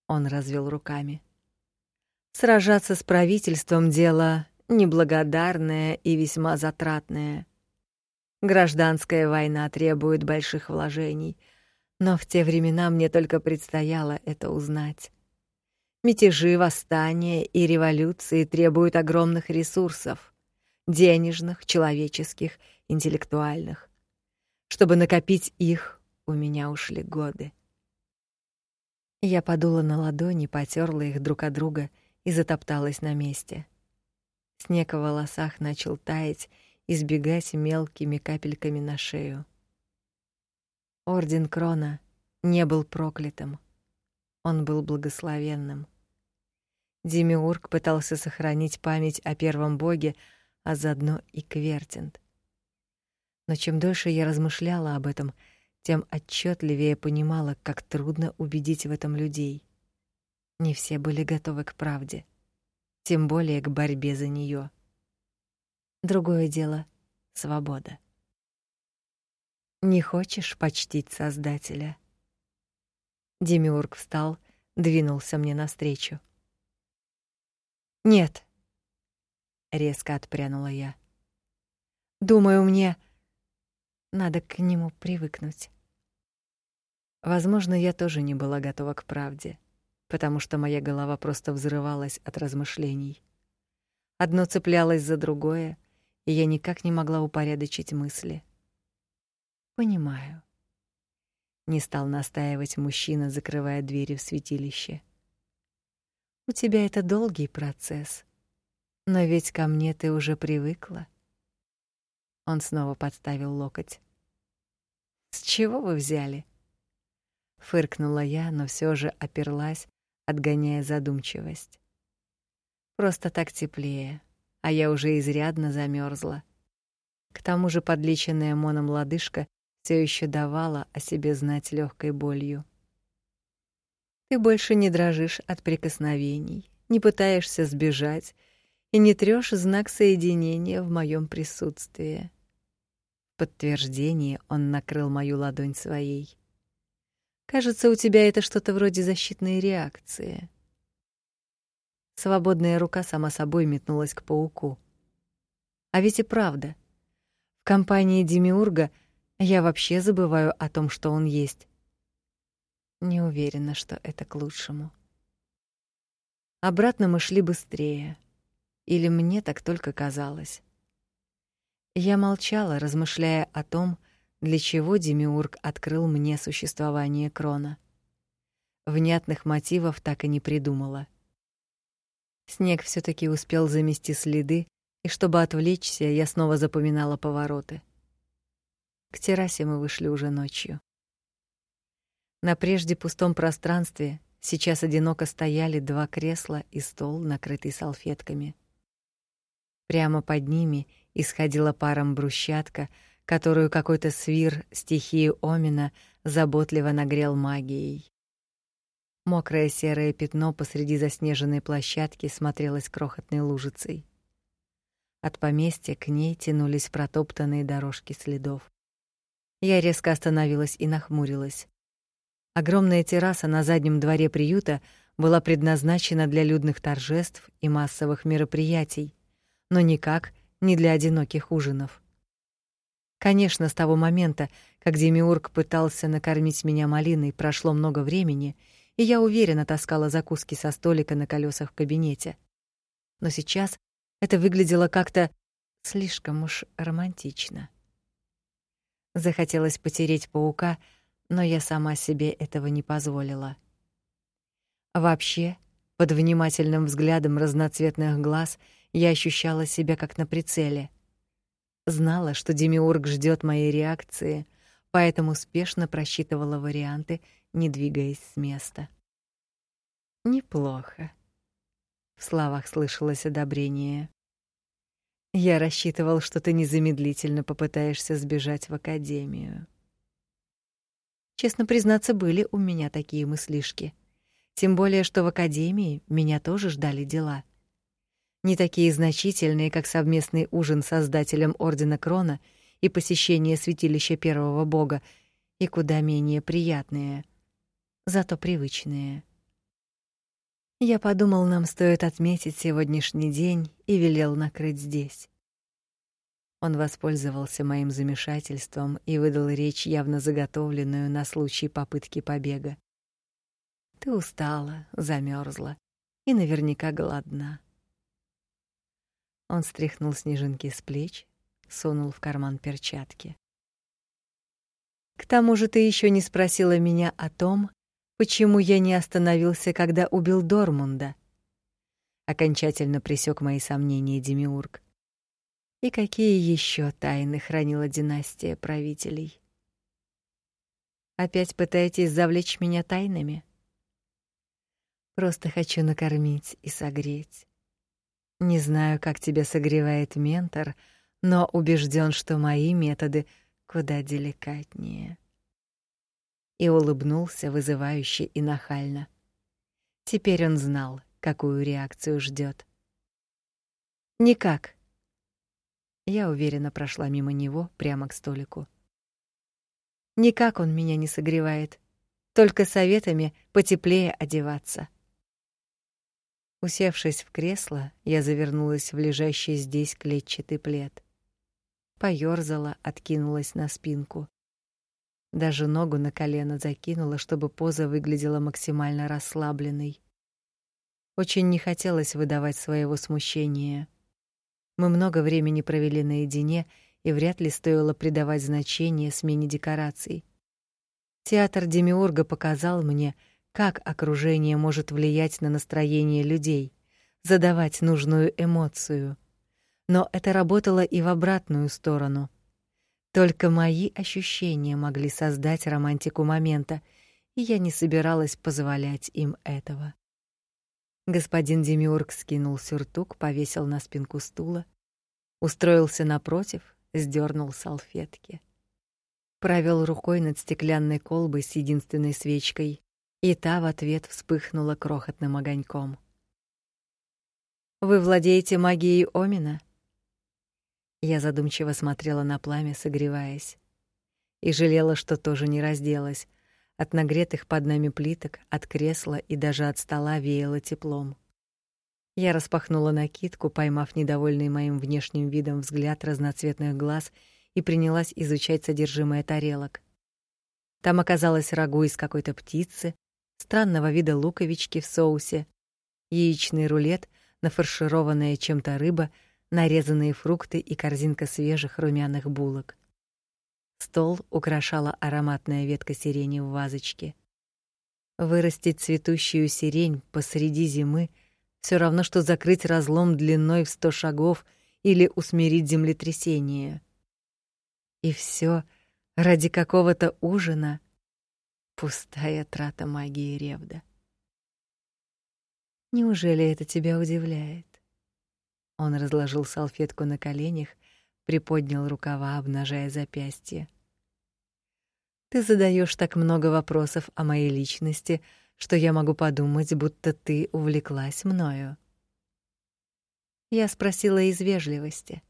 Он развел руками. Сражаться с правительством дело неблагодарное и весьма затратное. Гражданская война требует больших вложений, но в те времена мне только предстояло это узнать. Мятежи, восстания и революции требуют огромных ресурсов — денежных, человеческих, интеллектуальных. Чтобы накопить их, у меня ушли годы. Я подула на ладони, потёрла их друг от друга и затопталась на месте. Снег в волосах начал таять и сбегать мелкими капельками на шею. Орден Крона не был проклятым. Он был благословенным. Демиург пытался сохранить память о первом боге, а заодно и Квертинт. Но чем дольше я размышляла об этом, тем отчетливее понимала, как трудно убедить в этом людей. Не все были готовы к правде, тем более к борьбе за нее. Другое дело — свобода. Не хочешь почтить Создателя? Демиург встал, двинулся мне навстречу. Нет. Резко отпрянула я. Думаю, мне надо к нему привыкнуть. Возможно, я тоже не была готова к правде, потому что моя голова просто взрывалась от размышлений. Одно цеплялось за другое, и я никак не могла упорядочить мысли. Понимаю. Не стал настаивать мужчина, закрывая двери в святилище. У тебя это долгий процесс. Но ведь ко мне ты уже привыкла. Он снова подставил локоть. С чего вы взяли? Фыркнула я, но все же оперлась, отгоняя задумчивость. Просто так теплее, а я уже изрядно замерзла. К тому же подлеченная моном лодыжка все еще давала о себе знать легкой болью. Ты больше не дрожишь от прикосновений, не пытаешься сбежать и не трёшь знак соединения в моем присутствии. Подтверждение он накрыл мою ладонь своей. Кажется, у тебя это что-то вроде защитной реакции. Свободная рука сама собой метнулась к пауку. А ведь и правда. В компании Демиурга я вообще забываю о том, что он есть. Не уверена, что это к лучшему. Обратно мы шли быстрее. Или мне так только казалось. Я молчала, размышляя о том, для чего Демиург открыл мне существование Крона. Внятных мотивов так и не придумала. Снег все таки успел замести следы, и чтобы отвлечься, я снова запоминала повороты. К террасе мы вышли уже ночью. На прежде пустом пространстве сейчас одиноко стояли два кресла и стол, накрытый салфетками. Прямо под ними исходила паром брусчатка, которую какой-то свир стихии Омина заботливо нагрел магией. Мокрое серое пятно посреди заснеженной площадки смотрелось крохотной лужицей. От поместья к ней тянулись протоптанные дорожки следов. Я резко остановилась и нахмурилась. Огромная терраса на заднем дворе приюта была предназначена для людных торжеств и массовых мероприятий, но никак не для одиноких ужинов. Конечно, с того момента, как Демиург пытался накормить меня малиной, прошло много времени, и я уверенно таскала закуски со столика на колесах в кабинете. Но сейчас это выглядело как-то слишком уж романтично. Захотелось потереть паука, но я сама себе этого не позволила. Вообще, под внимательным взглядом разноцветных глаз я ощущала себя как на прицеле — Знала, что Демиург ждет моей реакции, поэтому спешно просчитывала варианты, не двигаясь с места. Неплохо. В словах слышалось одобрение. Я рассчитывал, что ты незамедлительно попытаешься сбежать в академию. Честно признаться, были у меня такие мыслишки. Тем более, что в академии меня тоже ждали дела не такие значительные, как совместный ужин с создателем ордена Крона и посещение святилища первого бога, и куда менее приятные, зато привычные. Я подумал, нам стоит отметить сегодняшний день и велел накрыть здесь. Он воспользовался моим замешательством и выдал речь, явно заготовленную на случай попытки побега. Ты устала, замерзла и наверняка голодна. Он стряхнул снежинки с плеч, сунул в карман перчатки. К тому же ты еще не спросила меня о том, почему я не остановился, когда убил Дормунда. Окончательно пресек мои сомнения Демиург. И какие еще тайны хранила династия правителей? Опять пытаетесь завлечь меня тайнами? Просто хочу накормить и согреть. Не знаю, как тебя согревает ментор, но убежден, что мои методы куда деликатнее. И улыбнулся вызывающе и нахально. Теперь он знал, какую реакцию ждет. Никак. Я уверенно прошла мимо него прямо к столику. Никак он меня не согревает, только советами потеплее одеваться. Усевшись в кресло, я завернулась в лежащий здесь клетчатый плед. Поёрзала, откинулась на спинку. Даже ногу на колено закинула, чтобы поза выглядела максимально расслабленной. Очень не хотелось выдавать своего смущения. Мы много времени провели наедине, и вряд ли стоило придавать значение смене декораций. Театр Демиурга показал мне, как окружение может влиять на настроение людей, задавать нужную эмоцию. Но это работало и в обратную сторону. Только мои ощущения могли создать романтику момента, и я не собиралась позволять им этого. Господин Демиург скинул сюртук, повесил на спинку стула, устроился напротив, сдернул салфетки. Провел рукой над стеклянной колбой с единственной свечкой, и та в ответ вспыхнула крохотным огоньком. Вы владеете магией Омина? Я задумчиво смотрела на пламя, согреваясь, и жалела, что тоже не разделась. От нагретых под нами плиток, от кресла и даже от стола веяло теплом. Я распахнула накидку, поймав недовольный моим внешним видом взгляд разноцветных глаз, и принялась изучать содержимое тарелок. Там оказалось рагу из какой-то птицы, странного вида луковички в соусе, яичный рулет, нафаршированная чем-то рыба, нарезанные фрукты и корзинка свежих румяных булок. Стол украшала ароматная ветка сирени в вазочке. Вырастить цветущую сирень посреди зимы все равно что закрыть разлом длиной в сто шагов или усмирить землетрясение. И все ради какого-то ужина, Пустая трата магии Ревда. Неужели это тебя удивляет? Он разложил салфетку на коленях, приподнял рукава, обнажая запястье. Ты задаешь так много вопросов о моей личности, что я могу подумать, будто ты увлеклась мною. Я спросила из вежливости.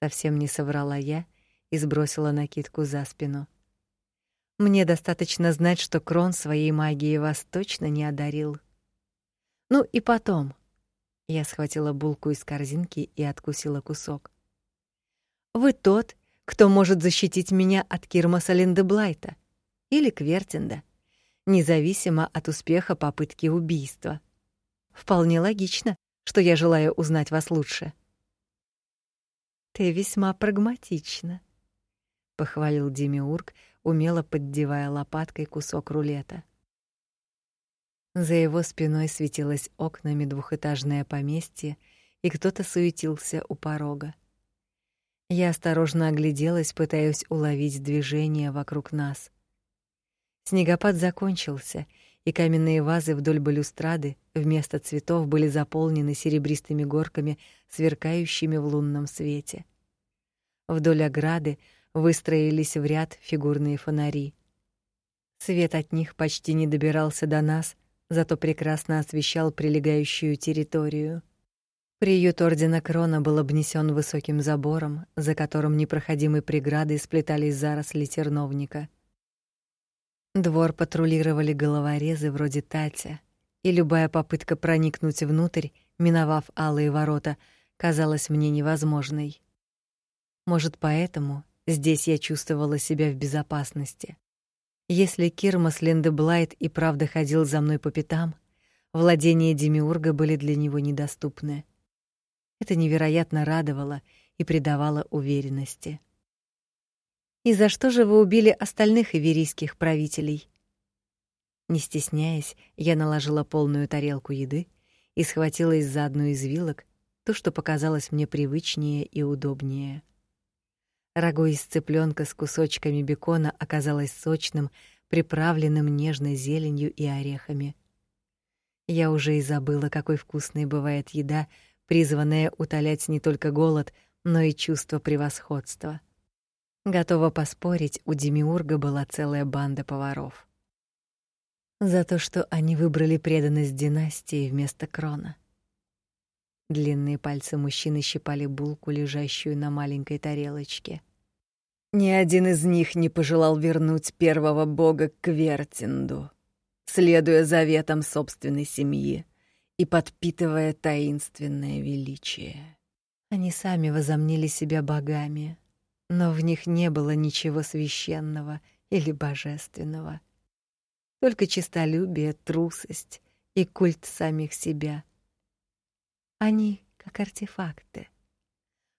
Совсем не соврала я и сбросила накидку за спину. Мне достаточно знать, что Крон своей магией вас точно не одарил. Ну и потом. Я схватила булку из корзинки и откусила кусок. Вы тот, кто может защитить меня от Кирмаса Линдеблайта или Квертинда, независимо от успеха попытки убийства. Вполне логично, что я желаю узнать вас лучше. Ты весьма прагматична, похвалил Демиург, умело поддевая лопаткой кусок рулета. За его спиной светилось окнами двухэтажное поместье, и кто-то суетился у порога. Я осторожно огляделась, пытаясь уловить движение вокруг нас. Снегопад закончился, и каменные вазы вдоль балюстрады вместо цветов были заполнены серебристыми горками, сверкающими в лунном свете. Вдоль ограды выстроились в ряд фигурные фонари. Свет от них почти не добирался до нас, зато прекрасно освещал прилегающую территорию. Приют ордена Крона был обнесен высоким забором, за которым непроходимой преградой сплетались заросли терновника. Двор патрулировали головорезы вроде Татя, и любая попытка проникнуть внутрь, миновав алые ворота, казалась мне невозможной. Может, поэтому здесь я чувствовала себя в безопасности. Если Кирмас Линдеблайт и правда ходил за мной по пятам, владения Демиурга были для него недоступны. Это невероятно радовало и придавало уверенности. И за что же вы убили остальных иверийских правителей? Не стесняясь, я наложила полную тарелку еды и схватилась за одну из вилок, то, что показалось мне привычнее и удобнее. Рагу из цыпленка с кусочками бекона оказалось сочным, приправленным нежной зеленью и орехами. Я уже и забыла, какой вкусной бывает еда, призванная утолять не только голод, но и чувство превосходства. Готова поспорить, у Демиурга была целая банда поваров. За то, что они выбрали преданность династии вместо крона. Длинные пальцы мужчины щипали булку, лежащую на маленькой тарелочке. Ни один из них не пожелал вернуть первого бога к Квертинду, следуя заветам собственной семьи и подпитывая таинственное величие. Они сами возомнили себя богами, но в них не было ничего священного или божественного. Только честолюбие, трусость и культ самих себя — они как артефакты.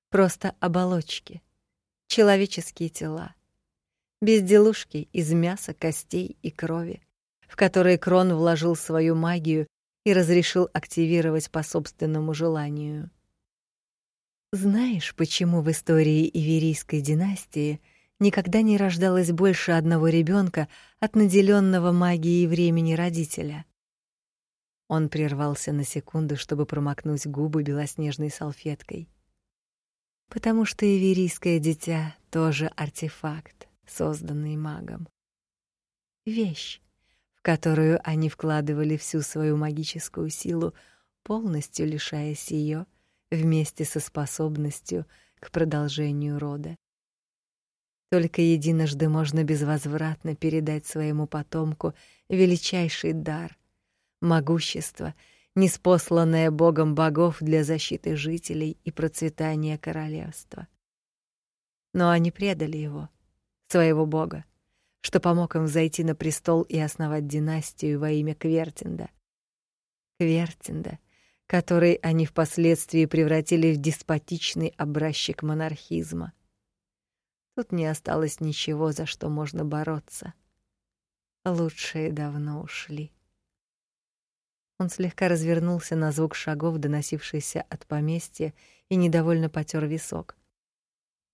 Просто оболочки. Человеческие тела. Безделушки из мяса, костей и крови, в которые Крон вложил свою магию и разрешил активировать по собственному желанию. Знаешь, почему в истории Иверийской династии никогда не рождалось больше одного ребенка от наделенного магией времени родителя? Он прервался на секунду, чтобы промокнуть губы белоснежной салфеткой. Потому что иверийское дитя тоже артефакт, созданный магом. Вещь, в которую они вкладывали всю свою магическую силу, полностью лишаясь ее вместе со способностью к продолжению рода. Только единожды можно безвозвратно передать своему потомку величайший дар, могущество, неспосланное Богом богов для защиты жителей и процветания королевства. Но они предали его, своего бога, что помог им взойти на престол и основать династию во имя Квертинда. Квертинда, который они впоследствии превратили в деспотичный образчик монархизма. Тут не осталось ничего, за что можно бороться. Лучшие давно ушли. Он слегка развернулся на звук шагов, доносившийся от поместья, и недовольно потёр висок.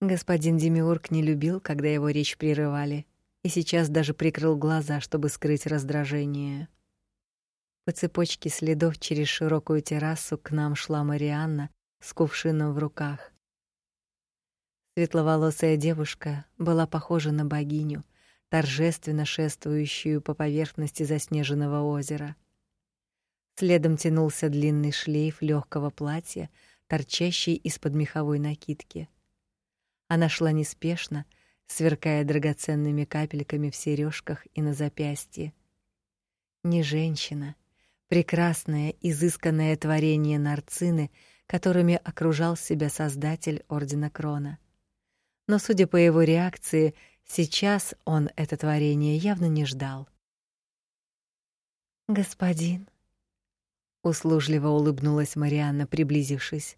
Господин Демиург не любил, когда его речь прерывали, и сейчас даже прикрыл глаза, чтобы скрыть раздражение. По цепочке следов через широкую террасу к нам шла Марианна с кувшином в руках. Светловолосая девушка была похожа на богиню, торжественно шествующую по поверхности заснеженного озера. Следом тянулся длинный шлейф легкого платья, торчащий из-под меховой накидки. Она шла неспешно, сверкая драгоценными капельками в сережках и на запястье. Не женщина, прекрасное, изысканное творение нарцины, которыми окружал себя создатель ордена Крона. Но, судя по его реакции, сейчас он это творение явно не ждал. Господин услужливо улыбнулась Марианна, приблизившись.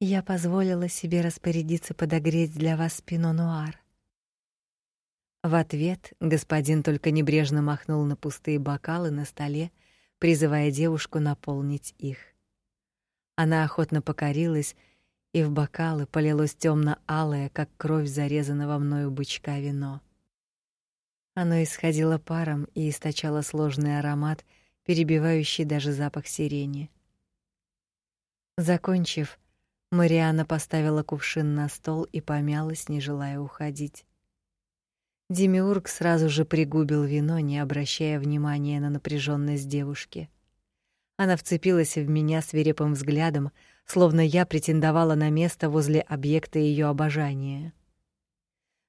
Я позволила себе распорядиться подогреть для вас пино-нуар. В ответ господин только небрежно махнул на пустые бокалы на столе, призывая девушку наполнить их. Она охотно покорилась, и в бокалы полилось темно алое как кровь зарезанного мною бычка, вино. Оно исходило паром и источало сложный аромат — перебивающий даже запах сирени. Закончив, Мариана поставила кувшин на стол и помялась, не желая уходить. Демиург сразу же пригубил вино, не обращая внимания на напряженность девушки. Она вцепилась в меня свирепым взглядом, словно я претендовала на место возле объекта ее обожания.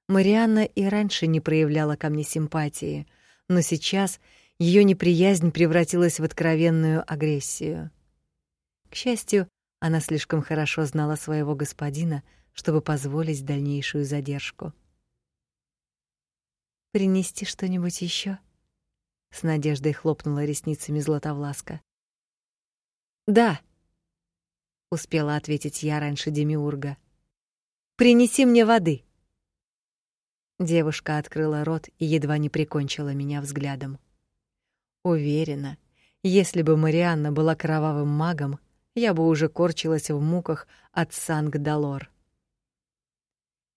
Марианна и раньше не проявляла ко мне симпатии, но сейчас ее неприязнь превратилась в откровенную агрессию. К счастью, она слишком хорошо знала своего господина, чтобы позволить дальнейшую задержку. Принести что-нибудь еще? С надеждой хлопнула ресницами Златовласка. Да, успела ответить я раньше Демиурга. Принеси мне воды. Девушка открыла рот и едва не прикончила меня взглядом. Уверена, если бы Марианна была кровавым магом, я бы уже корчилась в муках от Санг-Далор.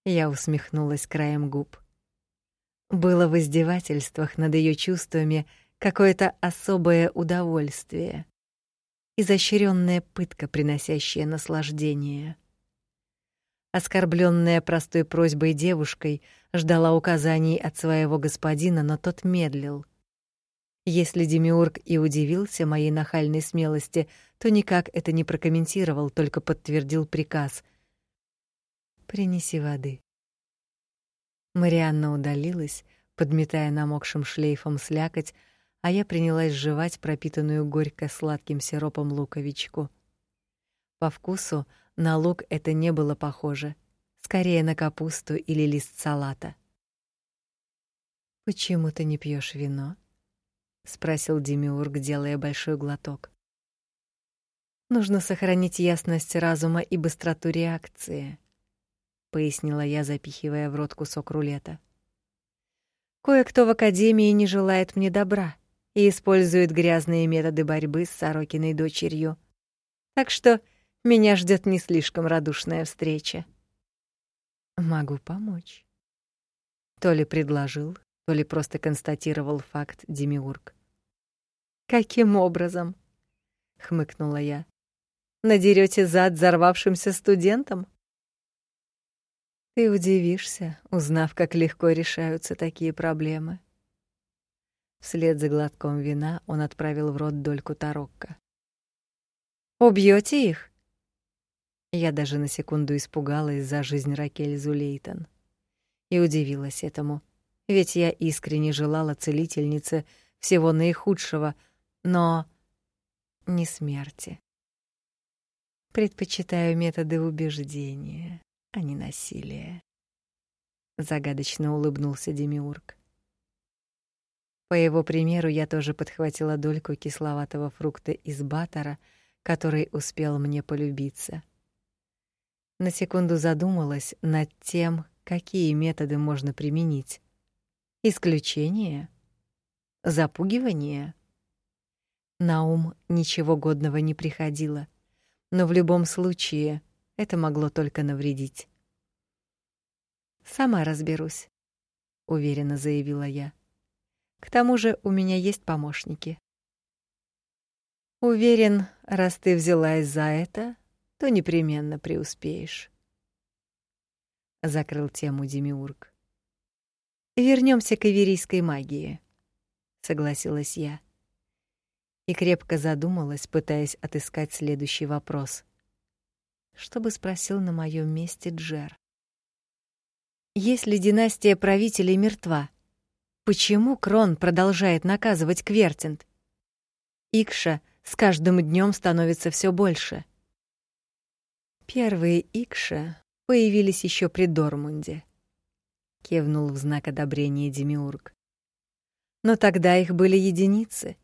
Я усмехнулась краем губ. Было в издевательствах над ее чувствами какое-то особое удовольствие, изощренная пытка, приносящая наслаждение. Оскорбленная простой просьбой девушкой ждала указаний от своего господина, но тот медлил. Если Демиург и удивился моей нахальной смелости, то никак это не прокомментировал, только подтвердил приказ. Принеси воды. Марианна удалилась, подметая намокшим шлейфом слякоть, а я принялась жевать пропитанную горько-сладким сиропом луковичку. По вкусу на лук это не было похоже, скорее на капусту или лист салата. Почему ты не пьешь вино? Спросил Демиург, делая большой глоток. Нужно сохранить ясность разума и быстроту реакции пояснила я, запихивая в рот кусок рулета. Кое-кто в академии не желает мне добра и использует грязные методы борьбы с Сорокиной дочерью. Так что меня ждет не слишком радушная встреча. Могу помочь. То ли предложил, то ли просто констатировал факт Демиург. Каким образом? хмыкнула я. Надерете зад взорвавшимся студентам? Ты удивишься, узнав, как легко решаются такие проблемы. Вслед за глотком вина он отправил в рот дольку тарокко. Убьете их? Я даже на секунду испугалась за жизнь Ракель Зулейтон и удивилась этому, ведь я искренне желала целительнице всего наихудшего, но не смерти. Предпочитаю методы убеждения а не насилие. Загадочно улыбнулся Демиург. По его примеру я тоже подхватила дольку кисловатого фрукта из батора, который успел мне полюбиться. На секунду задумалась над тем, какие методы можно применить. Исключение? Запугивание? На ум ничего годного не приходило, но в любом случае — это могло только навредить. Сама разберусь, уверенно заявила я. К тому же, у меня есть помощники. Уверен, раз ты взялась за это, то непременно преуспеешь. Закрыл тему Демиург. Вернемся к иверийской магии, согласилась я. И крепко задумалась, пытаясь отыскать следующий вопрос чтобы спросил на моем месте Джер. Если династия правителей мертва, почему Крон продолжает наказывать Квертинт? Икша с каждым днем становится все больше. Первые Икша появились еще при Дормунде. Кивнул в знак одобрения Демиург. Но тогда их были единицы,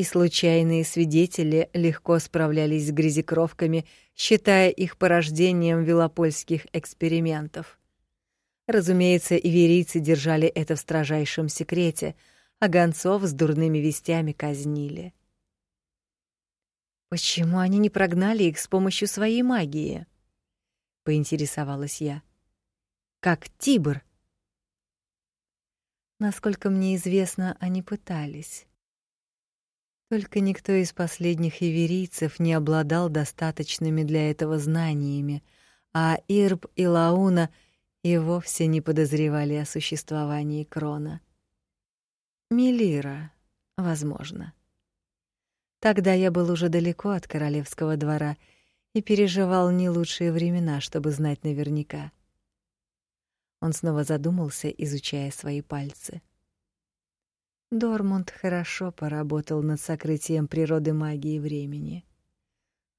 и случайные свидетели легко справлялись с грязекровками, считая их порождением велопольских экспериментов. Разумеется, иверийцы держали это в строжайшем секрете, а гонцов с дурными вестями казнили. Почему они не прогнали их с помощью своей магии? поинтересовалась я. Как Тибр. Насколько мне известно, они пытались. Только никто из последних иверийцев не обладал достаточными для этого знаниями, а Ирб и Лауна и вовсе не подозревали о существовании Крона. Милира, возможно. Тогда я был уже далеко от королевского двора и переживал не лучшие времена, чтобы знать наверняка. Он снова задумался, изучая свои пальцы. Дормунд хорошо поработал над сокрытием природы магии времени.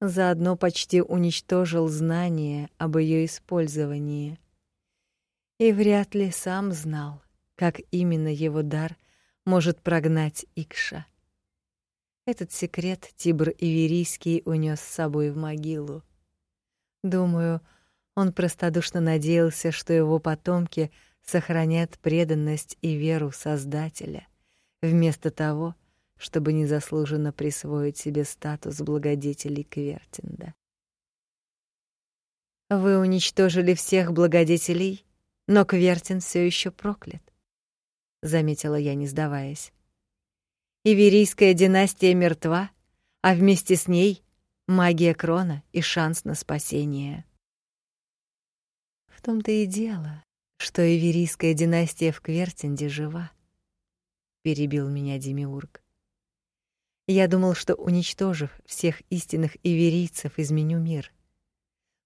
заодно почти уничтожил знания об ее использовании. И вряд ли сам знал, как именно его дар может прогнать Икша. Этот секрет Тибр Иверийский унес с собой в могилу. Думаю, он простодушно надеялся, что его потомки сохранят преданность и веру Создателя, вместо того, чтобы незаслуженно присвоить себе статус благодетелей Квертинда. Вы уничтожили всех благодетелей, но Квертин все еще проклят, заметила я, не сдаваясь. Иверийская династия мертва, а вместе с ней магия Крона и шанс на спасение. В том-то и дело, что Иверийская династия в Квертинде жива, перебил меня Демиург. Я думал, что уничтожив всех истинных иверийцев, изменю мир.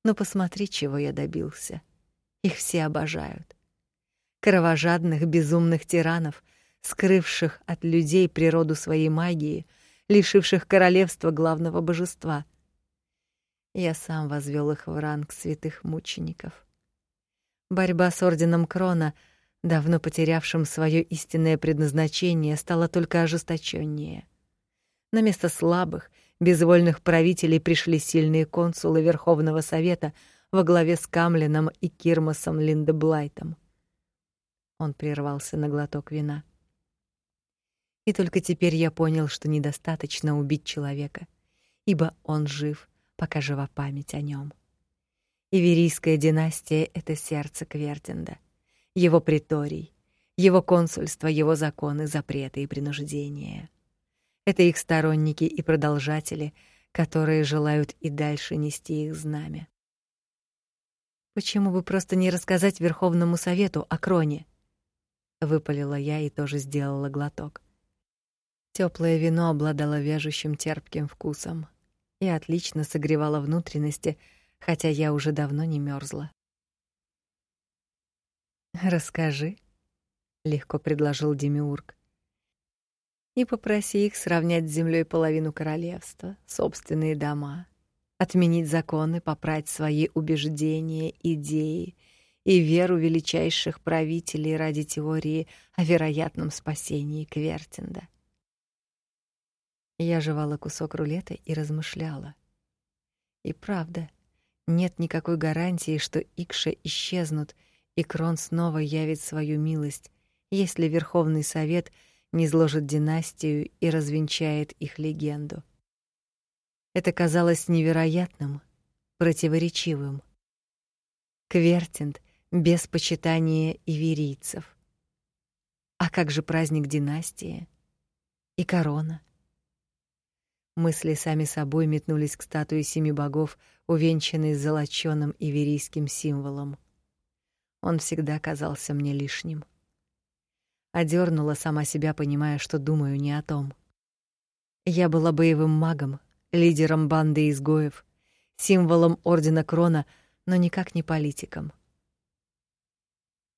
Но посмотри, чего я добился. Их все обожают. Кровожадных, безумных тиранов, скрывших от людей природу своей магии, лишивших королевства главного божества. Я сам возвел их в ранг святых мучеников. Борьба с орденом Крона, давно потерявшим свое истинное предназначение, стала только ожесточеннее. На место слабых, безвольных правителей пришли сильные консулы Верховного Совета во главе с Камленом и Кирмосом Линдеблайтом. Он прервался на глоток вина. И только теперь я понял, что недостаточно убить человека, ибо он жив, пока жива память о нем. Иверийская династия — это сердце Квертинда, его приторий, его консульство, его законы, запреты и принуждения. Это их сторонники и продолжатели, которые желают и дальше нести их знамя. Почему бы просто не рассказать Верховному совету о кроне? выпалила я и тоже сделала глоток. Теплое вино обладало вяжущим терпким вкусом и отлично согревало внутренности, хотя я уже давно не мерзла. Расскажи, легко предложил Демиург и попроси их сравнять с землей половину королевства, собственные дома, отменить законы, попрать свои убеждения, идеи и веру величайших правителей ради теории о вероятном спасении Квертинда. Я жевала кусок рулета и размышляла. И правда, нет никакой гарантии, что Икша исчезнут, и Крон снова явит свою милость, если Верховный совет — низложит династию и развенчает их легенду. Это казалось невероятным, противоречивым. Квертинт без почитания иверийцев. А как же праздник династии и корона? Мысли сами собой метнулись к статуе семи богов, увенчанной золочёным иверийским символом. Он всегда казался мне лишним одернула сама себя, понимая, что думаю не о том. Я была боевым магом, лидером банды изгоев, символом ордена Крона, но никак не политиком.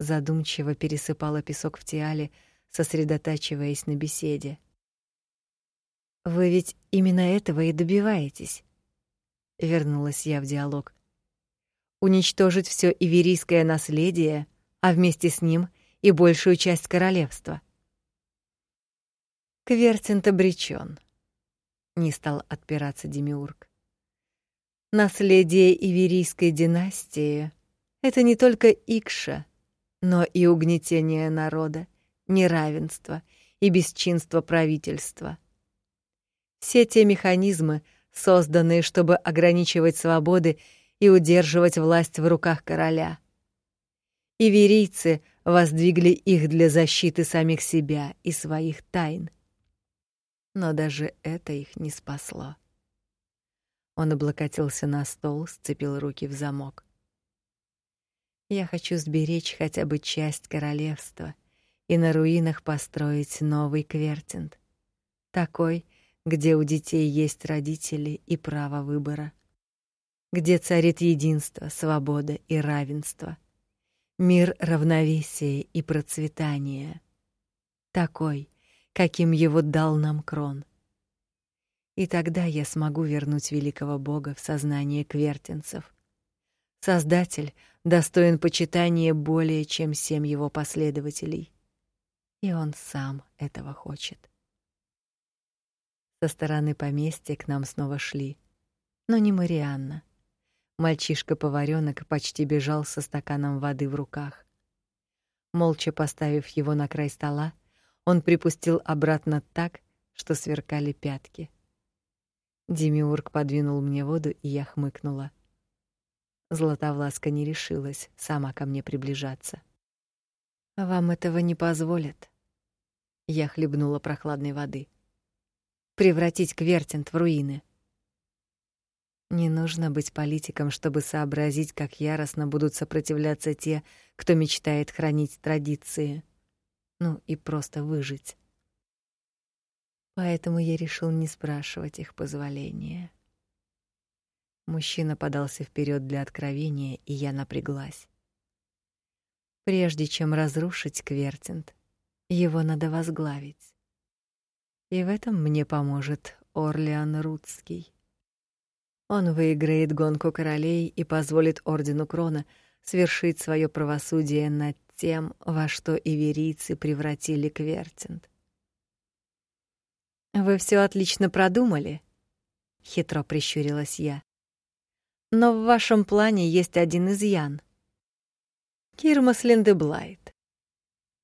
Задумчиво пересыпала песок в тиале, сосредотачиваясь на беседе. Вы ведь именно этого и добиваетесь. Вернулась я в диалог. Уничтожить все иверийское наследие, а вместе с ним и большую часть королевства. Квертинт обречён. Не стал отпираться Демиург. Наследие Иверийской династии — это не только Икша, но и угнетение народа, неравенство и бесчинство правительства. Все те механизмы, созданные, чтобы ограничивать свободы и удерживать власть в руках короля. Иверийцы воздвигли их для защиты самих себя и своих тайн. Но даже это их не спасло. Он облокотился на стол, сцепил руки в замок. Я хочу сберечь хотя бы часть королевства и на руинах построить новый Квертинт, такой, где у детей есть родители и право выбора, где царит единство, свобода и равенство мир равновесия и процветания, такой, каким его дал нам Крон. И тогда я смогу вернуть великого бога в сознание квертинцев. Создатель достоин почитания более, чем семь его последователей. И он сам этого хочет. Со стороны поместья к нам снова шли, но не Марианна. Мальчишка-поваренок почти бежал со стаканом воды в руках. Молча поставив его на край стола, он припустил обратно так, что сверкали пятки. Демиург подвинул мне воду, и я хмыкнула. Златовласка не решилась сама ко мне приближаться. Вам этого не позволят. Я хлебнула прохладной воды. Превратить Квертинт в руины. Не нужно быть политиком, чтобы сообразить, как яростно будут сопротивляться те, кто мечтает хранить традиции. Ну и просто выжить. Поэтому я решил не спрашивать их позволения. Мужчина подался вперед для откровения, и я напряглась. Прежде чем разрушить Квертинт, его надо возглавить. И в этом мне поможет Орлеан Рудский. Он выиграет гонку королей и позволит ордену Крона свершить свое правосудие над тем, во что иверийцы превратили Квертинт. Вы все отлично продумали, хитро прищурилась я. Но в вашем плане есть один изъян. Кирмас Линдеблайт.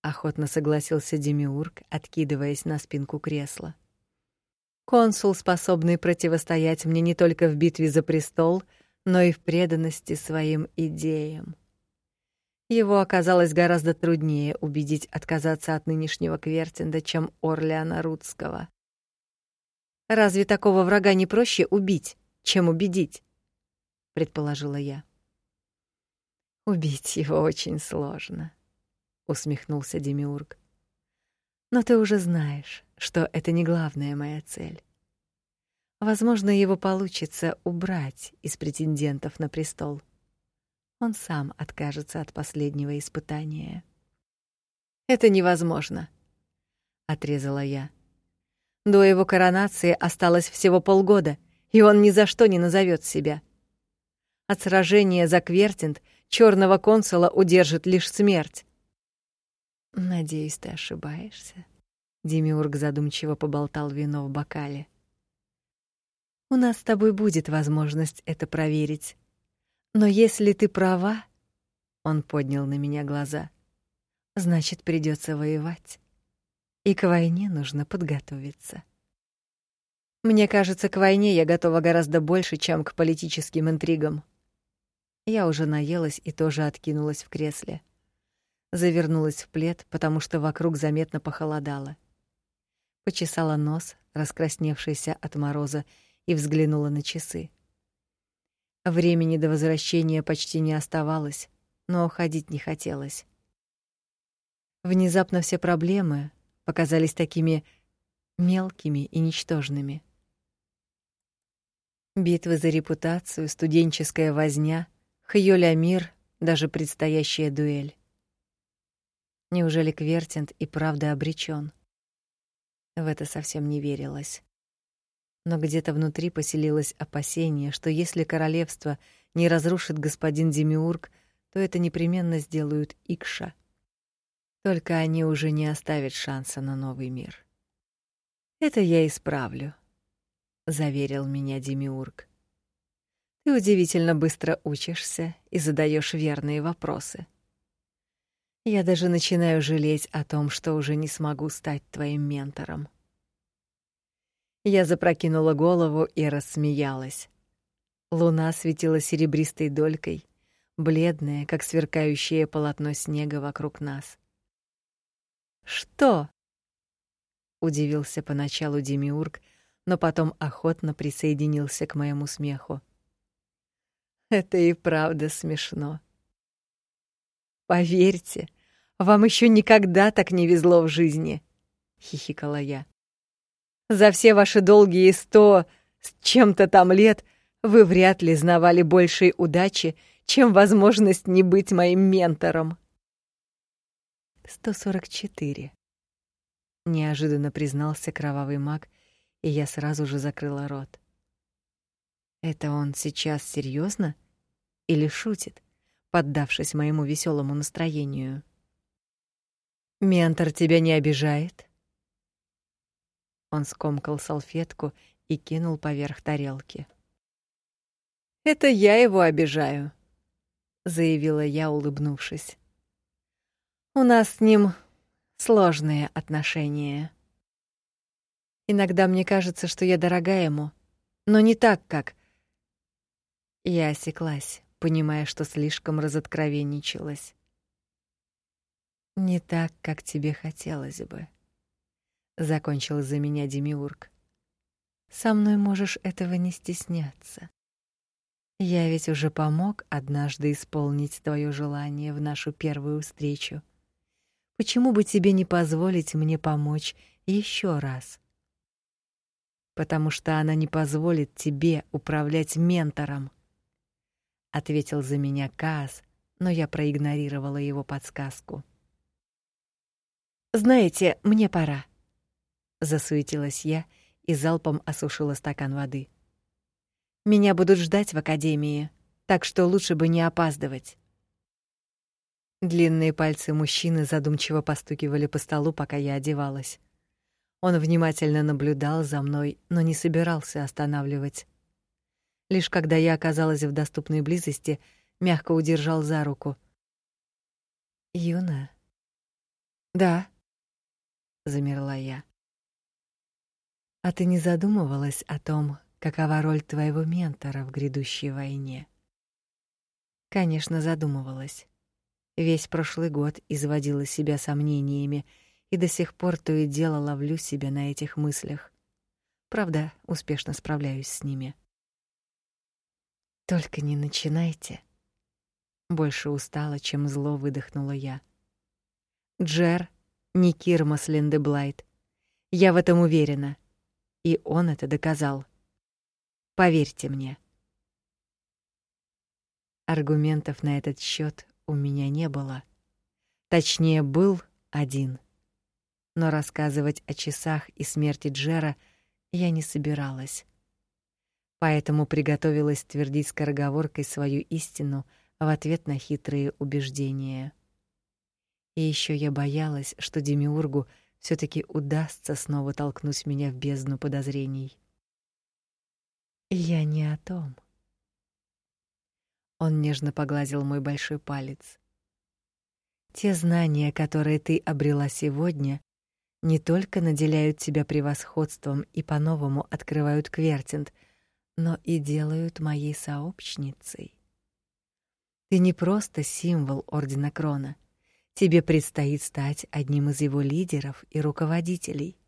Охотно согласился Демиург, откидываясь на спинку кресла. Консул, способный противостоять мне не только в битве за престол, но и в преданности своим идеям. Его оказалось гораздо труднее убедить отказаться от нынешнего Квертинда, чем Орлеана Рудского. Разве такого врага не проще убить, чем убедить? предположила я. Убить его очень сложно, усмехнулся Демиург. Но ты уже знаешь, что это не главная моя цель. Возможно, его получится убрать из претендентов на престол. Он сам откажется от последнего испытания. Это невозможно, отрезала я. До его коронации осталось всего полгода, и он ни за что не назовет себя. От сражения за Квертинт черного консула удержит лишь смерть. Надеюсь, ты ошибаешься. Демиург задумчиво поболтал вино в бокале. У нас с тобой будет возможность это проверить. Но если ты права, он поднял на меня глаза. Значит, придется воевать. И к войне нужно подготовиться. Мне кажется, к войне я готова гораздо больше, чем к политическим интригам. Я уже наелась и тоже откинулась в кресле завернулась в плед, потому что вокруг заметно похолодало. Почесала нос, раскрасневшийся от мороза, и взглянула на часы. Времени до возвращения почти не оставалось, но уходить не хотелось. Внезапно все проблемы показались такими мелкими и ничтожными. Битвы за репутацию, студенческая возня, Хьёля-мир, даже предстоящая дуэль. Неужели Квертинт и правда обречен? В это совсем не верилось. Но где-то внутри поселилось опасение, что если королевство не разрушит господин Демиург, то это непременно сделают Икша. Только они уже не оставят шанса на новый мир. Это я исправлю, заверил меня Демиург. Ты удивительно быстро учишься и задаешь верные вопросы. Я даже начинаю жалеть о том, что уже не смогу стать твоим ментором. Я запрокинула голову и рассмеялась. Луна светила серебристой долькой, бледная, как сверкающее полотно снега вокруг нас. Что? удивился поначалу Демиург, но потом охотно присоединился к моему смеху. Это и правда смешно. Поверьте, вам еще никогда так не везло в жизни, хихикала я. За все ваши долгие сто с чем-то там лет вы вряд ли знавали большей удачи, чем возможность не быть моим ментором. 144. Неожиданно признался кровавый маг, и я сразу же закрыла рот. Это он сейчас серьезно или шутит, поддавшись моему веселому настроению? Ментор тебя не обижает? Он скомкал салфетку и кинул поверх тарелки. Это я его обижаю, заявила я, улыбнувшись. У нас с ним сложные отношения. Иногда мне кажется, что я дорога ему, но не так, как Я осеклась, понимая, что слишком разоткровенничалась. Не так, как тебе хотелось бы, закончил за меня Демиург. Со мной можешь этого не стесняться. Я ведь уже помог однажды исполнить твое желание в нашу первую встречу. Почему бы тебе не позволить мне помочь еще раз? потому что она не позволит тебе управлять ментором, ответил за меня Каас, но я проигнорировала его подсказку. Знаете, мне пора, засуетилась я и залпом осушила стакан воды. Меня будут ждать в академии, так что лучше бы не опаздывать. Длинные пальцы мужчины задумчиво постукивали по столу, пока я одевалась. Он внимательно наблюдал за мной, но не собирался останавливать. Лишь когда я оказалась в доступной близости, мягко удержал за руку. Юна. Да. Замерла я. А ты не задумывалась о том, какова роль твоего ментора в грядущей войне? Конечно, задумывалась. Весь прошлый год изводила себя сомнениями и до сих пор то и дело ловлю себя на этих мыслях. Правда, успешно справляюсь с ними. Только не начинайте. Больше устала, чем зло выдохнула я. Джер не Кирмас Линдеблайт. Я в этом уверена. И он это доказал. Поверьте мне. Аргументов на этот счет у меня не было. Точнее, был один но рассказывать о часах и смерти Джера я не собиралась. Поэтому приготовилась твердить скороговоркой свою истину в ответ на хитрые убеждения. И еще я боялась, что Демиургу все таки удастся снова толкнуть меня в бездну подозрений. Я не о том. Он нежно погладил мой большой палец. Те знания, которые ты обрела сегодня, не только наделяют тебя превосходством и по-новому открывают Квертинт, но и делают моей сообщницей. Ты не просто символ ордена Крона. Тебе предстоит стать одним из его лидеров и руководителей.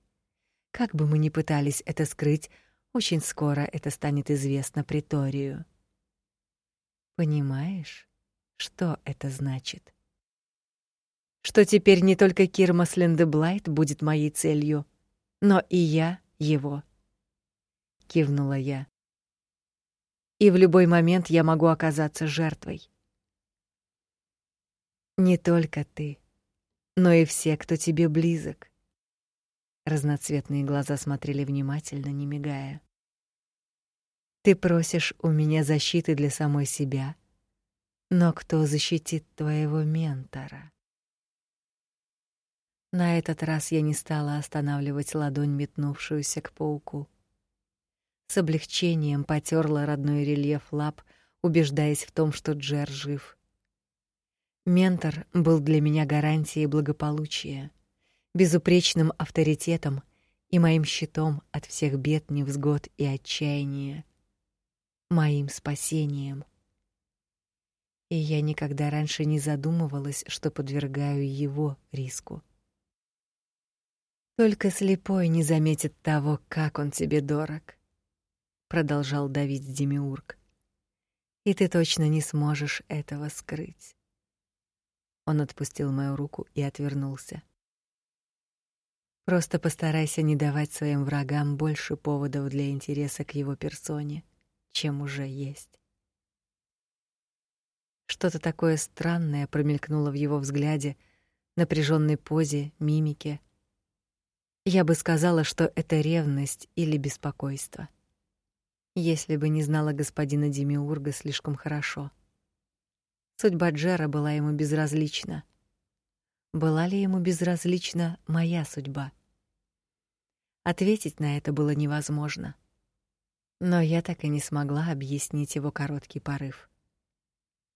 Как бы мы ни пытались это скрыть, очень скоро это станет известно приторию. Понимаешь, что это значит? что теперь не только Кирмас Лендеблайт будет моей целью, но и я его. Кивнула я. И в любой момент я могу оказаться жертвой. Не только ты, но и все, кто тебе близок. Разноцветные глаза смотрели внимательно, не мигая. Ты просишь у меня защиты для самой себя, но кто защитит твоего ментора? На этот раз я не стала останавливать ладонь, метнувшуюся к пауку. С облегчением потёрла родной рельеф лап, убеждаясь в том, что Джер жив. Ментор был для меня гарантией благополучия, безупречным авторитетом и моим щитом от всех бед, невзгод и отчаяния, моим спасением. И я никогда раньше не задумывалась, что подвергаю его риску. Только слепой не заметит того, как он тебе дорог, продолжал давить Демиург. И ты точно не сможешь этого скрыть. Он отпустил мою руку и отвернулся. Просто постарайся не давать своим врагам больше поводов для интереса к его персоне, чем уже есть. Что-то такое странное промелькнуло в его взгляде, напряженной позе, мимике, Я бы сказала, что это ревность или беспокойство. Если бы не знала господина Демиурга слишком хорошо. Судьба Джера была ему безразлична. Была ли ему безразлична моя судьба? Ответить на это было невозможно. Но я так и не смогла объяснить его короткий порыв.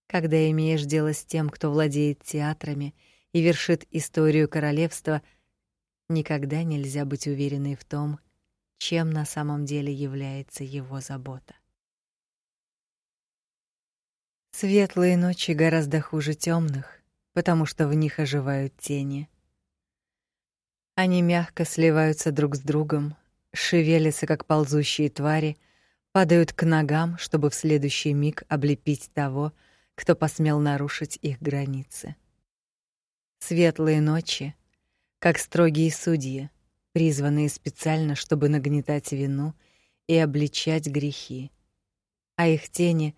Когда имеешь дело с тем, кто владеет театрами и вершит историю королевства, никогда нельзя быть уверенной в том, чем на самом деле является его забота. Светлые ночи гораздо хуже темных, потому что в них оживают тени. Они мягко сливаются друг с другом, шевелятся как ползущие твари, падают к ногам, чтобы в следующий миг облепить того, кто посмел нарушить их границы. Светлые ночи, как строгие судьи, призванные специально, чтобы нагнетать вину и обличать грехи, а их тени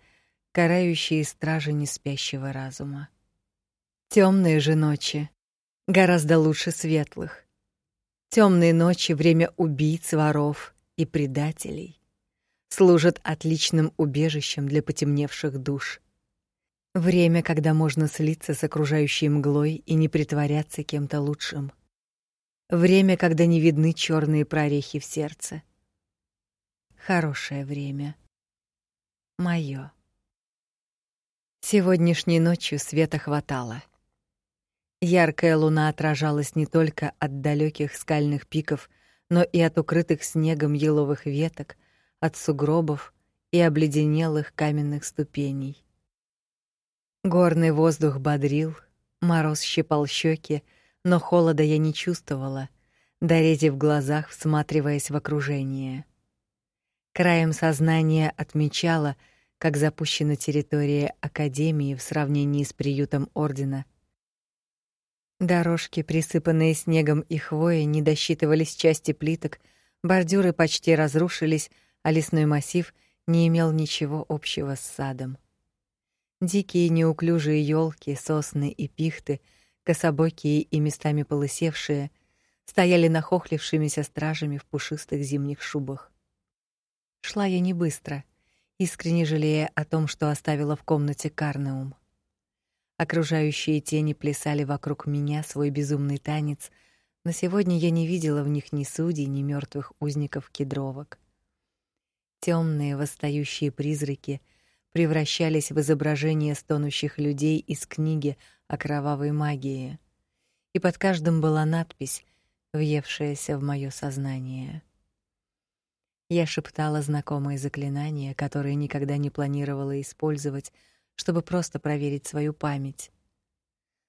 карающие стражи неспящего разума. Темные же ночи гораздо лучше светлых. Темные ночи время убийц, воров и предателей служат отличным убежищем для потемневших душ, Время, когда можно слиться с окружающей мглой и не притворяться кем-то лучшим. Время, когда не видны черные прорехи в сердце. Хорошее время. Моё. Сегодняшней ночью света хватало. Яркая луна отражалась не только от далеких скальных пиков, но и от укрытых снегом еловых веток, от сугробов и обледенелых каменных ступеней. Горный воздух бодрил, мороз щипал щеки, но холода я не чувствовала, дорези в глазах, всматриваясь в окружение. Краем сознания отмечала, как запущена территория академии в сравнении с приютом ордена. Дорожки, присыпанные снегом и хвоей, не досчитывались части плиток, бордюры почти разрушились, а лесной массив не имел ничего общего с садом. Дикие неуклюжие елки, сосны и пихты, кособокие и местами полысевшие, стояли нахохлившимися стражами в пушистых зимних шубах. Шла я не быстро, искренне жалея о том, что оставила в комнате Карнеум. Окружающие тени плясали вокруг меня свой безумный танец, но сегодня я не видела в них ни судей, ни мертвых узников кедровок. Темные восстающие призраки — превращались в изображения стонущих людей из книги о кровавой магии. И под каждым была надпись, въевшаяся в моё сознание. Я шептала знакомые заклинания, которые никогда не планировала использовать, чтобы просто проверить свою память.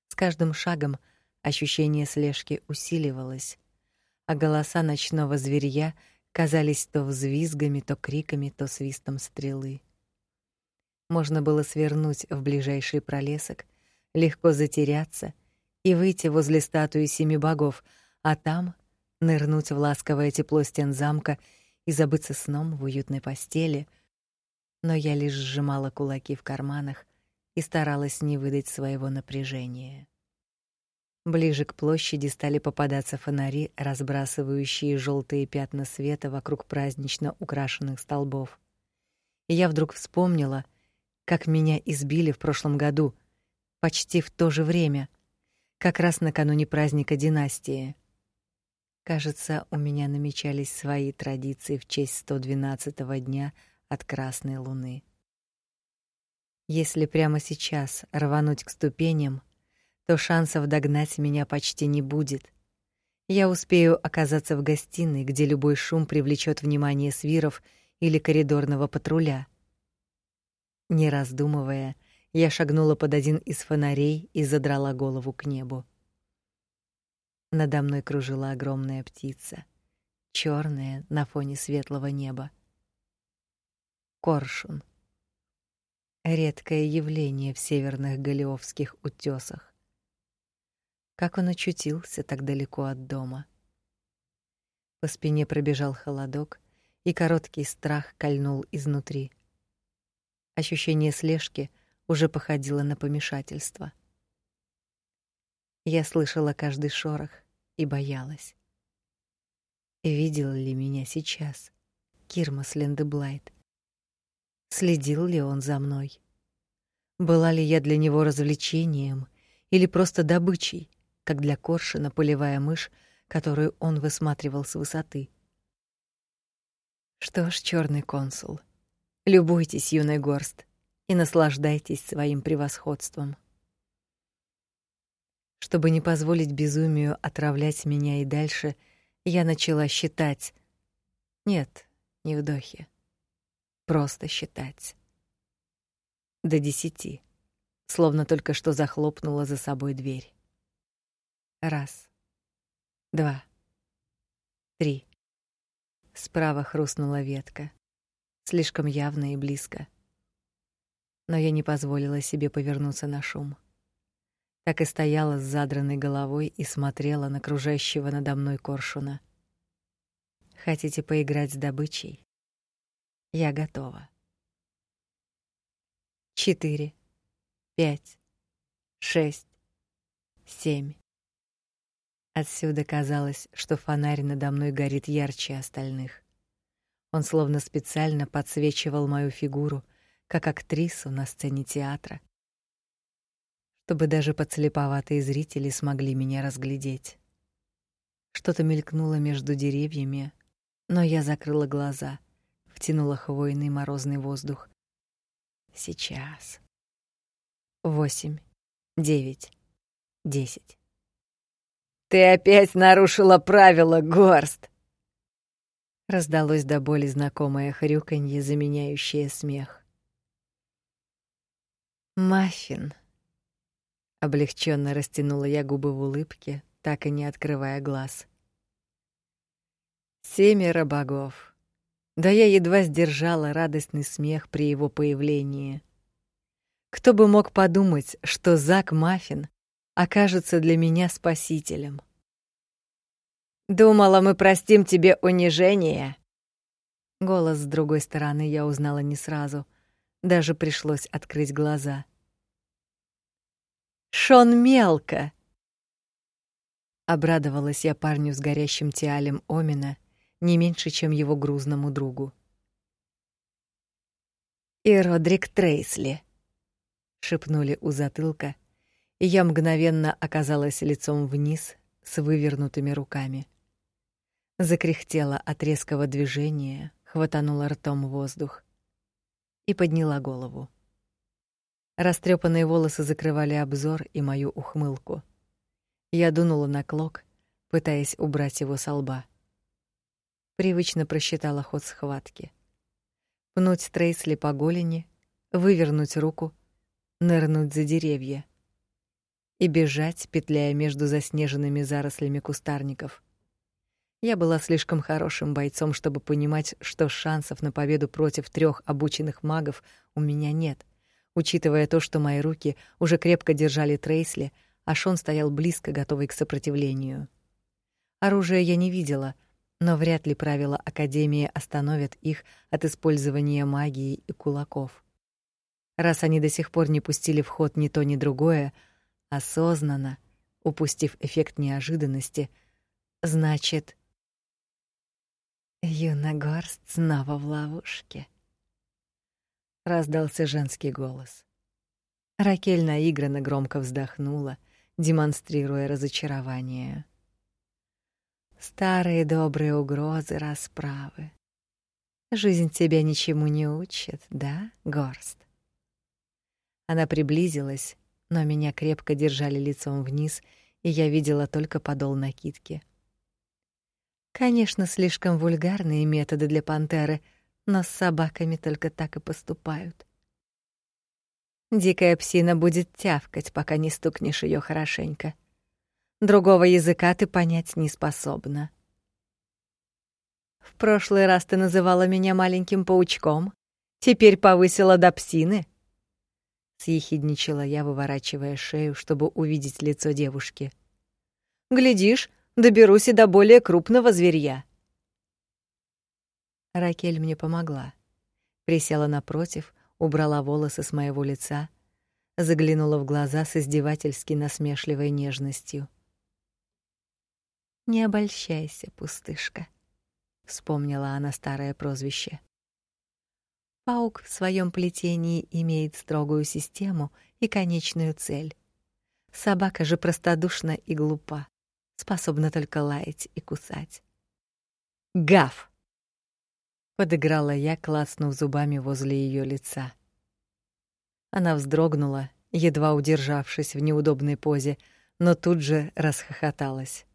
С каждым шагом ощущение слежки усиливалось, а голоса ночного зверья казались то взвизгами, то криками, то свистом стрелы. Можно было свернуть в ближайший пролесок, легко затеряться и выйти возле статуи семи богов, а там нырнуть в ласковое тепло стен замка и забыться сном в уютной постели. Но я лишь сжимала кулаки в карманах и старалась не выдать своего напряжения. Ближе к площади стали попадаться фонари, разбрасывающие желтые пятна света вокруг празднично украшенных столбов. И я вдруг вспомнила, как меня избили в прошлом году, почти в то же время, как раз накануне праздника династии. Кажется, у меня намечались свои традиции в честь 112-го дня от красной луны. Если прямо сейчас рвануть к ступеням, то шансов догнать меня почти не будет. Я успею оказаться в гостиной, где любой шум привлечет внимание свиров или коридорного патруля. Не раздумывая, я шагнула под один из фонарей и задрала голову к небу. Надо мной кружила огромная птица, черная на фоне светлого неба. Коршун. Редкое явление в северных галиовских утёсах. Как он очутился так далеко от дома? По спине пробежал холодок, и короткий страх кольнул изнутри. Ощущение слежки уже походило на помешательство. Я слышала каждый шорох и боялась. видел ли меня сейчас Кирмас Лендеблайт. Следил ли он за мной? Была ли я для него развлечением или просто добычей, как для коршуна полевая мышь, которую он высматривал с высоты? Что ж, черный консул, любуйтесь, юный горст, и наслаждайтесь своим превосходством. Чтобы не позволить безумию отравлять меня и дальше, я начала считать. Нет, не вдохи. Просто считать. До десяти, словно только что захлопнула за собой дверь. Раз. Два. Три. Справа хрустнула ветка, слишком явно и близко. Но я не позволила себе повернуться на шум так и стояла с задранной головой и смотрела на кружащего надо мной коршуна. Хотите поиграть с добычей? Я готова. Четыре, пять, шесть, семь. Отсюда казалось, что фонарь надо мной горит ярче остальных. Он словно специально подсвечивал мою фигуру, как актрису на сцене театра чтобы даже подслеповатые зрители смогли меня разглядеть. Что-то мелькнуло между деревьями, но я закрыла глаза, втянула хвойный морозный воздух. Сейчас. Восемь, девять, десять. Ты опять нарушила правила, Горст. Раздалось до боли знакомое хрюканье, заменяющее смех. Маффин Облегченно растянула я губы в улыбке, так и не открывая глаз. Семеро богов. Да я едва сдержала радостный смех при его появлении. Кто бы мог подумать, что Зак Маффин окажется для меня спасителем. Думала, мы простим тебе унижение. Голос с другой стороны я узнала не сразу, даже пришлось открыть глаза. Шон мелко. Обрадовалась я парню с горящим тиалем Омина не меньше, чем его грузному другу. И Родрик Трейсли, шепнули у затылка, и я мгновенно оказалась лицом вниз с вывернутыми руками. Закряхтела от резкого движения, хватанула ртом воздух и подняла голову. Растрепанные волосы закрывали обзор и мою ухмылку. Я дунула на клок, пытаясь убрать его с лба. Привычно просчитала ход схватки. Пнуть Трейсли по голени, вывернуть руку, нырнуть за деревья и бежать, петляя между заснеженными зарослями кустарников. Я была слишком хорошим бойцом, чтобы понимать, что шансов на победу против трех обученных магов у меня нет — учитывая то, что мои руки уже крепко держали Трейсли, а Шон стоял близко, готовый к сопротивлению. Оружия я не видела, но вряд ли правила академии остановят их от использования магии и кулаков. Раз они до сих пор не пустили в ход ни то, ни другое, осознанно, упустив эффект неожиданности, значит, Юнагорст снова в ловушке раздался женский голос. Ракель наигранно громко вздохнула, демонстрируя разочарование. Старые добрые угрозы расправы. Жизнь тебя ничему не учит, да, Горст? Она приблизилась, но меня крепко держали лицом вниз, и я видела только подол накидки. Конечно, слишком вульгарные методы для пантеры — но с собаками только так и поступают. Дикая псина будет тявкать, пока не стукнешь ее хорошенько. Другого языка ты понять не способна. В прошлый раз ты называла меня маленьким паучком, теперь повысила до псины. Съехидничала я, выворачивая шею, чтобы увидеть лицо девушки. Глядишь, доберусь и до более крупного зверья. Ракель мне помогла. Присела напротив, убрала волосы с моего лица, заглянула в глаза с издевательски насмешливой нежностью. Не обольщайся, пустышка. вспомнила она старое прозвище. Паук в своем плетении имеет строгую систему и конечную цель. Собака же простодушна и глупа, способна только лаять и кусать. Гав! Подыграла я, клацнув зубами возле ее лица. Она вздрогнула, едва удержавшись в неудобной позе, но тут же расхохоталась.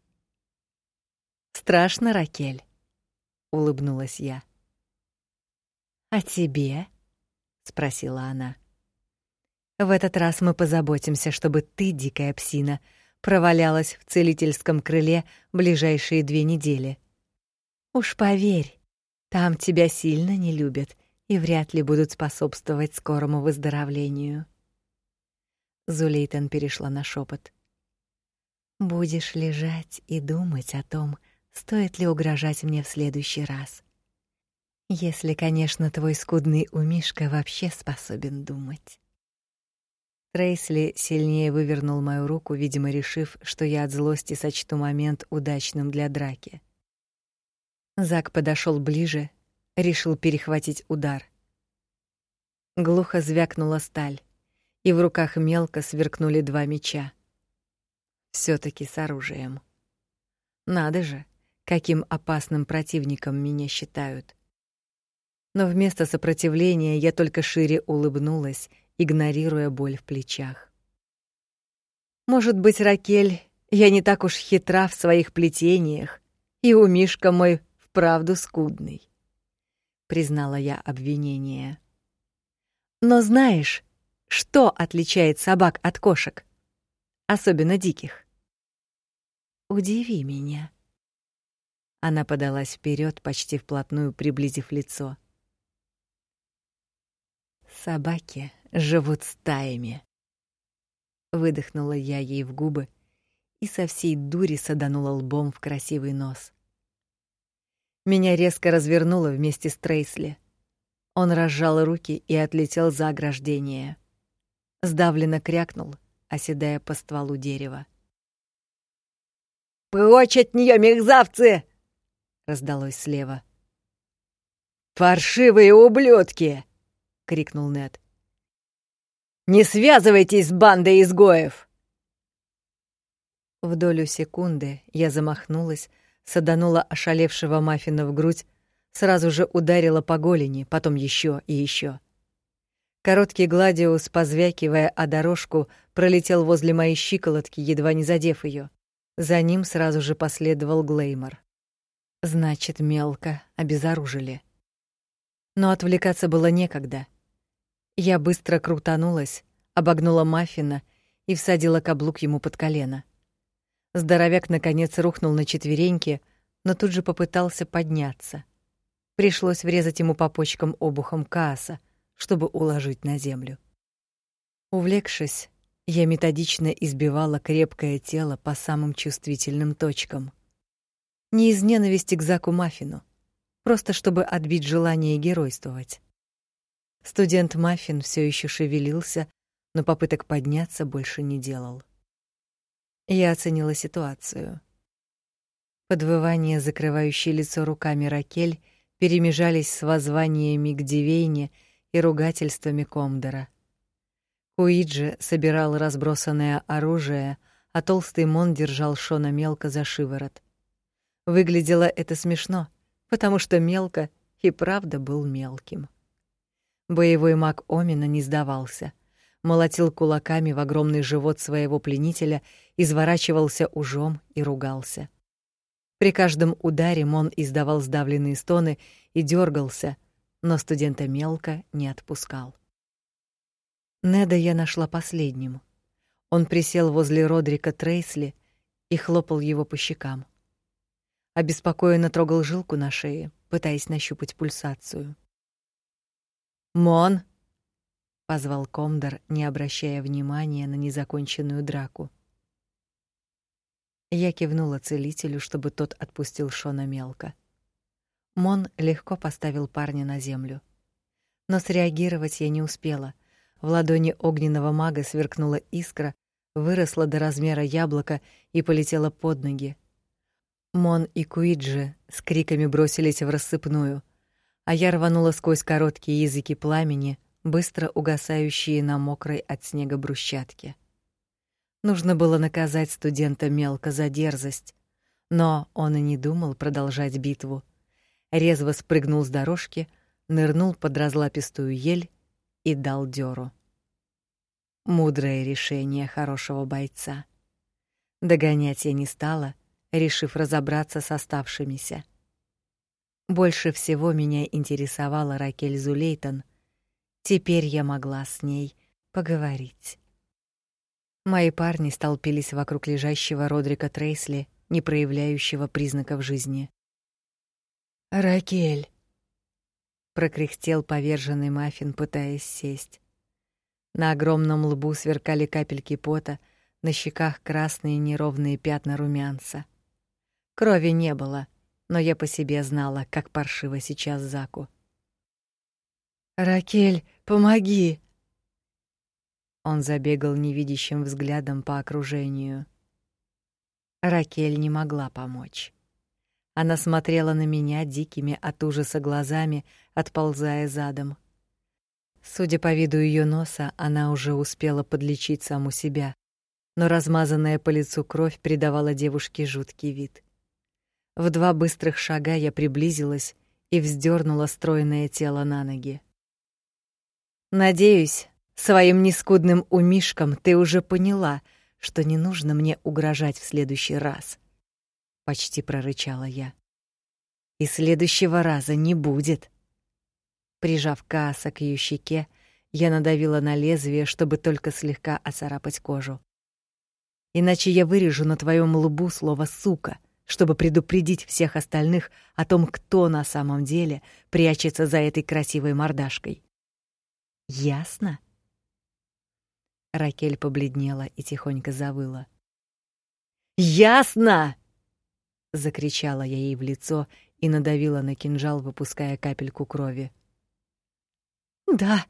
Страшно, Ракель, улыбнулась я. А тебе? спросила она. В этот раз мы позаботимся, чтобы ты, дикая псина, провалялась в целительском крыле ближайшие две недели. Уж поверь, там тебя сильно не любят и вряд ли будут способствовать скорому выздоровлению. Зулейтан перешла на шепот. Будешь лежать и думать о том, стоит ли угрожать мне в следующий раз. Если, конечно, твой скудный умишка вообще способен думать. Трейсли сильнее вывернул мою руку, видимо, решив, что я от злости сочту момент удачным для драки. Зак подошел ближе, решил перехватить удар. Глухо звякнула сталь, и в руках мелко сверкнули два меча. все таки с оружием. Надо же, каким опасным противником меня считают. Но вместо сопротивления я только шире улыбнулась, игнорируя боль в плечах. Может быть, Ракель, я не так уж хитра в своих плетениях, и у Мишка мой вправду скудный, признала я обвинение. Но знаешь, что отличает собак от кошек, особенно диких? Удиви меня. Она подалась вперед, почти вплотную приблизив лицо. Собаки живут стаями. Выдохнула я ей в губы и со всей дури саданула лбом в красивый нос. Меня резко развернуло вместе с Трейсли. Он разжал руки и отлетел за ограждение. Сдавленно крякнул, оседая по стволу дерева. «Прочь от нее, мерзавцы!» — раздалось слева. «Паршивые ублюдки!» — крикнул Нед. «Не связывайтесь с бандой изгоев!» В долю секунды я замахнулась, саданула ошалевшего маффина в грудь, сразу же ударила по голени, потом еще и еще. Короткий гладиус, позвякивая о дорожку, пролетел возле моей щиколотки, едва не задев ее. За ним сразу же последовал Глеймор. Значит, мелко обезоружили. Но отвлекаться было некогда. Я быстро крутанулась, обогнула Маффина и всадила каблук ему под колено. Здоровяк наконец рухнул на четвереньки, но тут же попытался подняться. Пришлось врезать ему по почкам обухом кааса, чтобы уложить на землю. Увлекшись, я методично избивала крепкое тело по самым чувствительным точкам. Не из ненависти к Заку Маффину, просто чтобы отбить желание геройствовать. Студент Маффин все еще шевелился, но попыток подняться больше не делал. Я оценила ситуацию. Подвывания, закрывающие лицо руками Ракель, перемежались с воззваниями к Дивейне и ругательствами Комдора. Куиджи собирал разбросанное оружие, а толстый Мон держал Шона мелко за шиворот. Выглядело это смешно, потому что мелко и правда был мелким. Боевой маг Омина не сдавался молотил кулаками в огромный живот своего пленителя, изворачивался ужом и ругался. При каждом ударе Мон издавал сдавленные стоны и дергался, но студента мелко не отпускал. Неда я нашла последним. Он присел возле Родрика Трейсли и хлопал его по щекам. Обеспокоенно трогал жилку на шее, пытаясь нащупать пульсацию. «Мон!» Позвал Комдор, не обращая внимания на незаконченную драку. Я кивнула целителю, чтобы тот отпустил Шона мелко. Мон легко поставил парня на землю. Но среагировать я не успела. В ладони огненного мага сверкнула искра, выросла до размера яблока и полетела под ноги. Мон и Куиджи с криками бросились в рассыпную, а я рванула сквозь короткие языки пламени, быстро угасающие на мокрой от снега брусчатке. Нужно было наказать студента мелко за дерзость, но он и не думал продолжать битву. Резво спрыгнул с дорожки, нырнул под разлапистую ель и дал дёру. Мудрое решение хорошего бойца. Догонять я не стала, решив разобраться с оставшимися. Больше всего меня интересовала Ракель Зулейтон. Теперь я могла с ней поговорить. Мои парни столпились вокруг лежащего Родрика Трейсли, не проявляющего признаков жизни. «Ракель!» — прокряхтел поверженный маффин, пытаясь сесть. На огромном лбу сверкали капельки пота, на щеках красные неровные пятна румянца. Крови не было, но я по себе знала, как паршиво сейчас Заку. «Ракель, помоги!» Он забегал невидящим взглядом по окружению. Ракель не могла помочь. Она смотрела на меня дикими от ужаса глазами, отползая задом. Судя по виду ее носа, она уже успела подлечить саму себя, но размазанная по лицу кровь придавала девушке жуткий вид. В два быстрых шага я приблизилась и вздернула стройное тело на ноги. Надеюсь, своим нескудным умишком ты уже поняла, что не нужно мне угрожать в следующий раз, почти прорычала я. И следующего раза не будет. Прижав Кааса к ее щеке, я надавила на лезвие, чтобы только слегка оцарапать кожу. Иначе я вырежу на твоем лбу слово сука, чтобы предупредить всех остальных о том, кто на самом деле прячется за этой красивой мордашкой. Ясно? Ракель побледнела и тихонько завыла. Ясно! закричала я ей в лицо и надавила на кинжал, выпуская капельку крови. Да,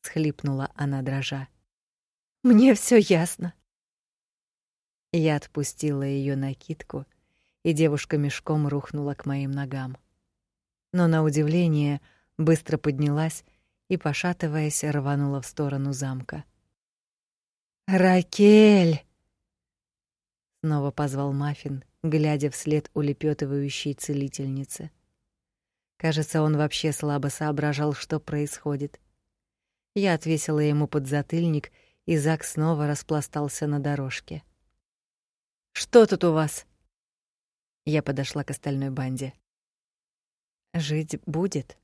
схлипнула она дрожа. Мне все ясно. Я отпустила ее накидку, и девушка мешком рухнула к моим ногам. Но на удивление быстро поднялась и, пошатываясь, рванула в сторону замка. Ракель! Снова позвал Мафин, глядя вслед улепетывающей целительнице. Кажется, он вообще слабо соображал, что происходит. Я отвесила ему подзатыльник, и Зак снова распластался на дорожке. Что тут у вас? Я подошла к остальной банде. Жить будет,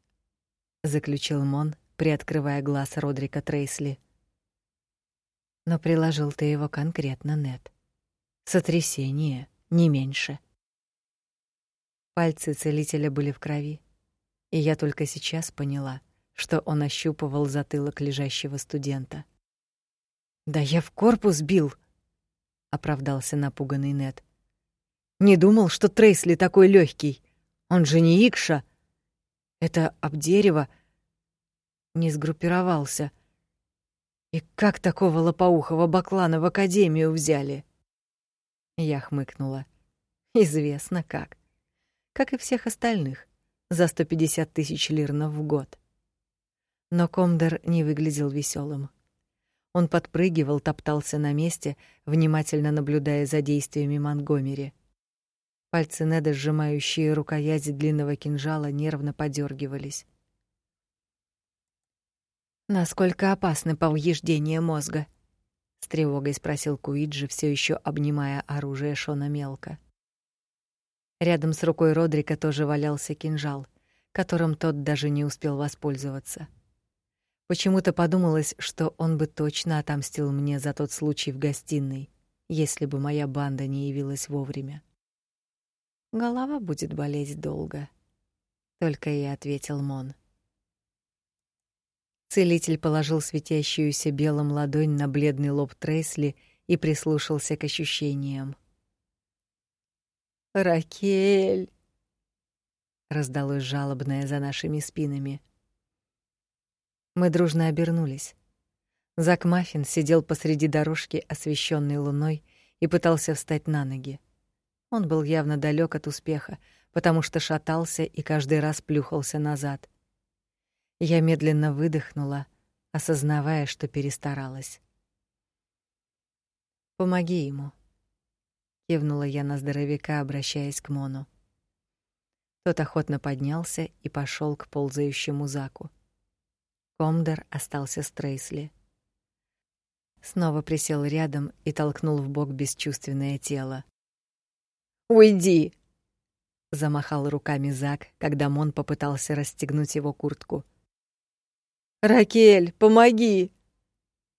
заключил Мон, приоткрывая глаз Родрика Трейсли. Но приложил ты его конкретно, Нет. Сотрясение, не меньше. Пальцы целителя были в крови и я только сейчас поняла, что он ощупывал затылок лежащего студента. "Да я в корпус бил", оправдался напуганный Нед. "Не думал, что Трейсли такой легкий. Он же не Икша. Это об дерево не сгруппировался. И как такого лопоухого баклана в академию взяли?" Я хмыкнула. Известно как. Как и всех остальных за 150 тысяч лирнов в год. Но Комдер не выглядел веселым. Он подпрыгивал, топтался на месте, внимательно наблюдая за действиями Монгомери. Пальцы Неда, сжимающие рукоять длинного кинжала, нервно подергивались. Насколько опасны повреждения мозга? с тревогой спросил Куиджи, все еще обнимая оружие Шона Мелка. Рядом с рукой Родрика тоже валялся кинжал, которым тот даже не успел воспользоваться. Почему-то подумалось, что он бы точно отомстил мне за тот случай в гостиной, если бы моя банда не явилась вовремя. Голова будет болеть долго, только и ответил Мон. Целитель положил светящуюся белым ладонь на бледный лоб Трейсли и прислушался к ощущениям. Ракель, раздалось жалобное за нашими спинами. Мы дружно обернулись. Зак Маффин сидел посреди дорожки, освещенной луной, и пытался встать на ноги. Он был явно далек от успеха, потому что шатался и каждый раз плюхался назад. Я медленно выдохнула, осознавая, что перестаралась. Помоги ему, кивнула я на здоровяка, обращаясь к Мону. Тот охотно поднялся и пошел к ползающему Заку. Комдер остался с Трейсли. Снова присел рядом и толкнул в бок бесчувственное тело. Уйди, замахал руками Зак, когда Мон попытался расстегнуть его куртку. Ракель, помоги!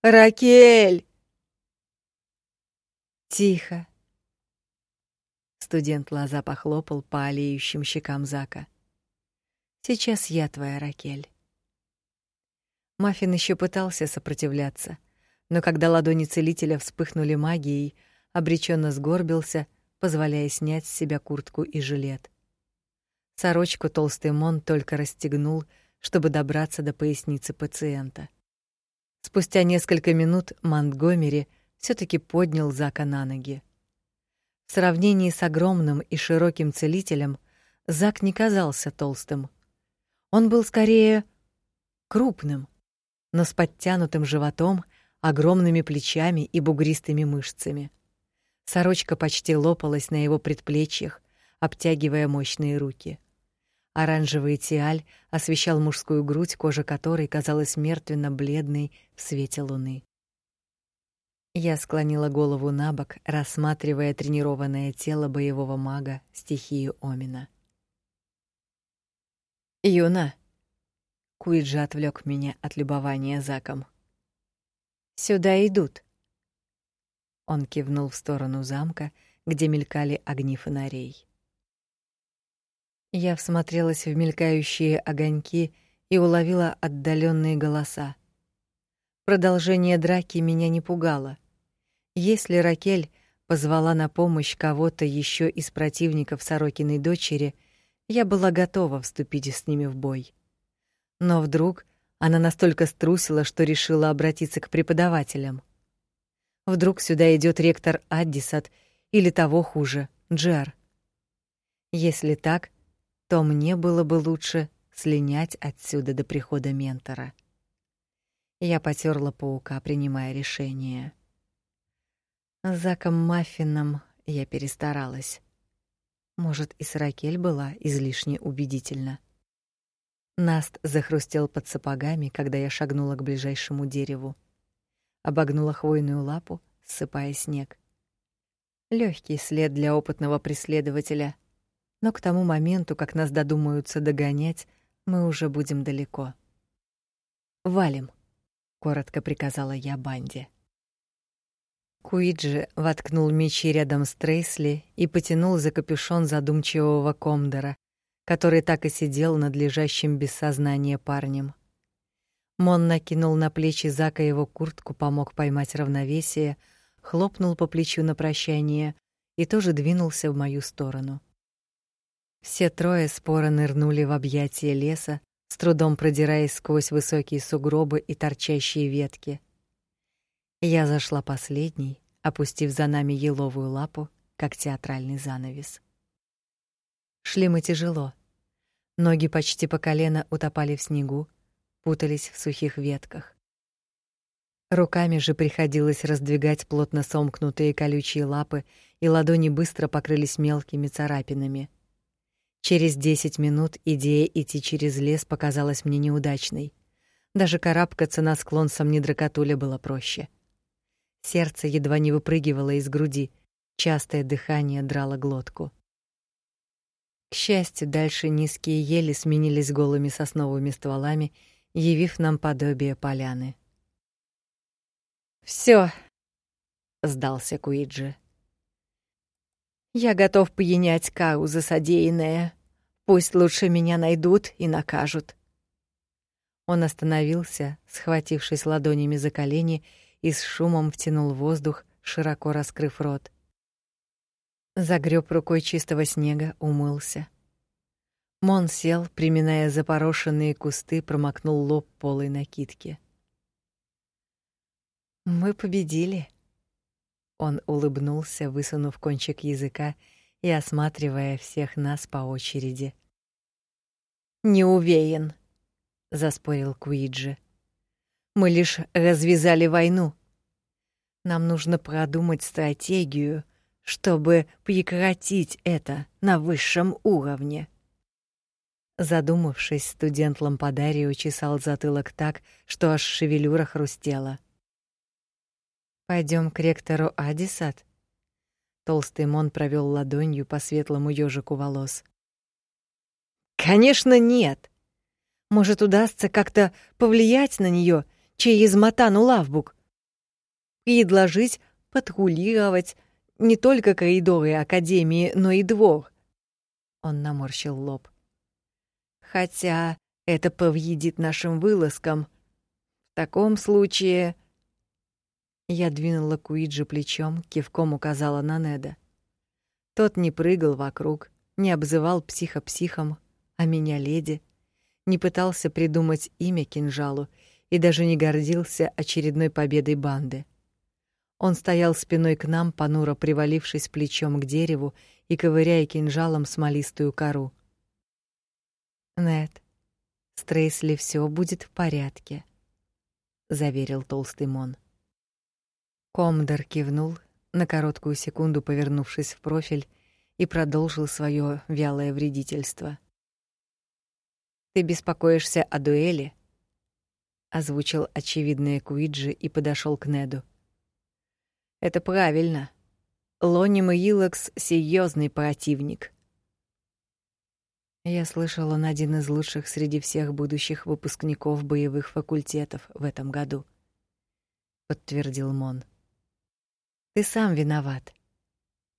Ракель! Тихо. Студент Лаза похлопал по олеющим щекам Зака. Сейчас я твоя Ракель. Маффин еще пытался сопротивляться, но когда ладони целителя вспыхнули магией, обреченно сгорбился позволяя снять с себя куртку и жилет. Сорочку толстый Мон только расстегнул, чтобы добраться до поясницы пациента. Спустя несколько минут Монтгомери все таки поднял Зака на ноги. В сравнении с огромным и широким целителем Зак не казался толстым. Он был скорее крупным, но с подтянутым животом, огромными плечами и бугристыми мышцами. Сорочка почти лопалась на его предплечьях, обтягивая мощные руки. Оранжевый тиаль освещал мужскую грудь, кожа которой казалась мертвенно-бледной в свете луны. Я склонила голову набок, рассматривая тренированное тело боевого мага стихию Омина. Юна, Куиджи отвлек меня от любования Заком. Сюда идут. Он кивнул в сторону замка, где мелькали огни фонарей. Я всмотрелась в мелькающие огоньки и уловила отдаленные голоса. Продолжение драки меня не пугало. Если Ракель позвала на помощь кого-то еще из противников Сорокиной дочери, я была готова вступить с ними в бой. Но вдруг она настолько струсила, что решила обратиться к преподавателям. Вдруг сюда идет ректор Аддисат или того хуже, Джер. Если так, то мне было бы лучше слинять отсюда до прихода ментора. Я потёрла паука, принимая решение. С Заком Маффином я перестаралась. Может, и с Ракель была излишне убедительна. Наст захрустел под сапогами, когда я шагнула к ближайшему дереву обогнула хвойную лапу, ссыпая снег. Лёгкий след для опытного преследователя, но к тому моменту, как нас додумаются догонять, мы уже будем далеко. Валим, коротко приказала я банде. Куиджи воткнул мечи рядом с Трейсли и потянул за капюшон задумчивого комдора, который так и сидел над лежащим без сознания парнем. Мон накинул на плечи Зака его куртку, помог поймать равновесие, хлопнул по плечу на прощание и тоже двинулся в мою сторону. Все трое споро нырнули в объятия леса, с трудом продираясь сквозь высокие сугробы и торчащие ветки. Я зашла последней, опустив за нами еловую лапу, как театральный занавес. Шли мы тяжело. Ноги почти по колено утопали в снегу, путались в сухих ветках. Руками же приходилось раздвигать плотно сомкнутые колючие лапы, и ладони быстро покрылись мелкими царапинами. Через десять минут идея идти через лес показалась мне неудачной. Даже карабкаться на склон Самнидракатуля было проще. Сердце едва не выпрыгивало из груди, частое дыхание драло глотку. К счастью, дальше низкие ели сменились голыми сосновыми стволами, явив нам подобие поляны. Все, сдался Куиджи. Я готов поенять Кау за содеянное. Пусть лучше меня найдут и накажут. Он остановился, схватившись ладонями за колени, и с шумом втянул воздух, широко раскрыв рот. Загреб рукой чистого снега, умылся. Мон сел, приминая запорошенные кусты, промокнул лоб полой накидки. Мы победили. Он улыбнулся, высунув кончик языка и осматривая всех нас по очереди. Не уверен, заспорил Куиджи. Мы лишь развязали войну. Нам нужно продумать стратегию, чтобы прекратить это на высшем уровне. Задумавшись, студент Лампадарио чесал затылок так, что аж шевелюра хрустела. Пойдем к ректору Адисат. Толстый Мон провел ладонью по светлому ежику волос. Конечно, нет. Может, удастся как-то повлиять на нее через Матану Лавбук. Предложить патрулировать не только коридоры академии, но и двор. Он наморщил лоб. Хотя это повредит нашим вылазкам. В таком случае я двинула Куиджи плечом, кивком указала на Неда. Тот не прыгал вокруг, не обзывал психо-психом, а меня леди, не пытался придумать имя кинжалу и даже не гордился очередной победой банды. Он стоял спиной к нам, понуро привалившись плечом к дереву и ковыряя кинжалом смолистую кору. Нет, с Трейсли все будет в порядке, заверил толстый Мон. Комдор кивнул, на короткую секунду повернувшись в профиль, и продолжил свое вялое вредительство. Ты беспокоишься о дуэли? озвучил очевидное Куиджи и подошел к Неду. Это правильно. Лоним и Илакс серьезный противник. Я слышал, он один из лучших среди всех будущих выпускников боевых факультетов в этом году, подтвердил Мон. Ты сам виноват.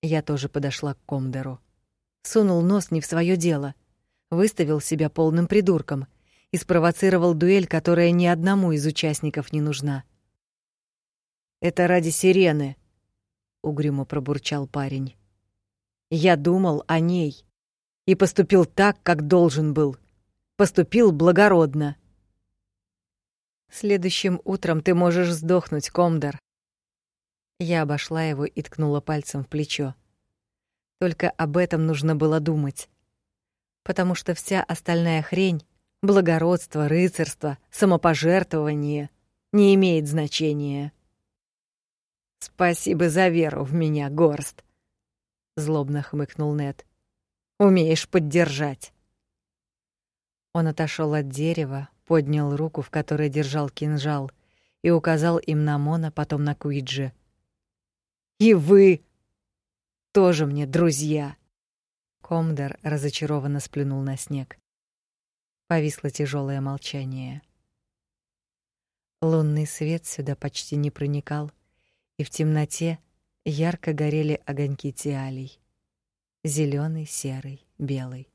Я тоже подошла к Комдеру. Сунул нос не в свое дело, выставил себя полным придурком и спровоцировал дуэль, которая ни одному из участников не нужна. Это ради сирены, угрюмо пробурчал парень. Я думал о ней и поступил так, как должен был. Поступил благородно. Следующим утром ты можешь сдохнуть, Комдер. Я обошла его и ткнула пальцем в плечо. Только об этом нужно было думать. Потому что вся остальная хрень — благородство, рыцарство, самопожертвование — не имеет значения. «Спасибо за веру в меня, Горст», — злобно хмыкнул Нед. «Умеешь поддержать». Он отошел от дерева, поднял руку, в которой держал кинжал, и указал им на Мона, потом на Куиджи — и вы тоже мне друзья. Комдер разочарованно сплюнул на снег. Повисло тяжелое молчание. Лунный свет сюда почти не проникал, и в темноте ярко горели огоньки тиалей. зеленый, серый, белый.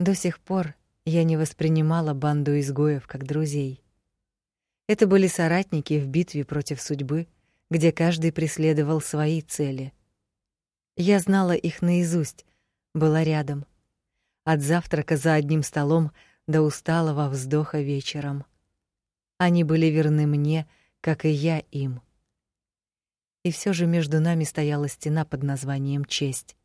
До сих пор я не воспринимала банду изгоев как друзей. Это были соратники в битве против судьбы, где каждый преследовал свои цели. Я знала их наизусть, была рядом. От завтрака за одним столом до усталого вздоха вечером. Они были верны мне, как и я им. И все же между нами стояла стена под названием честь.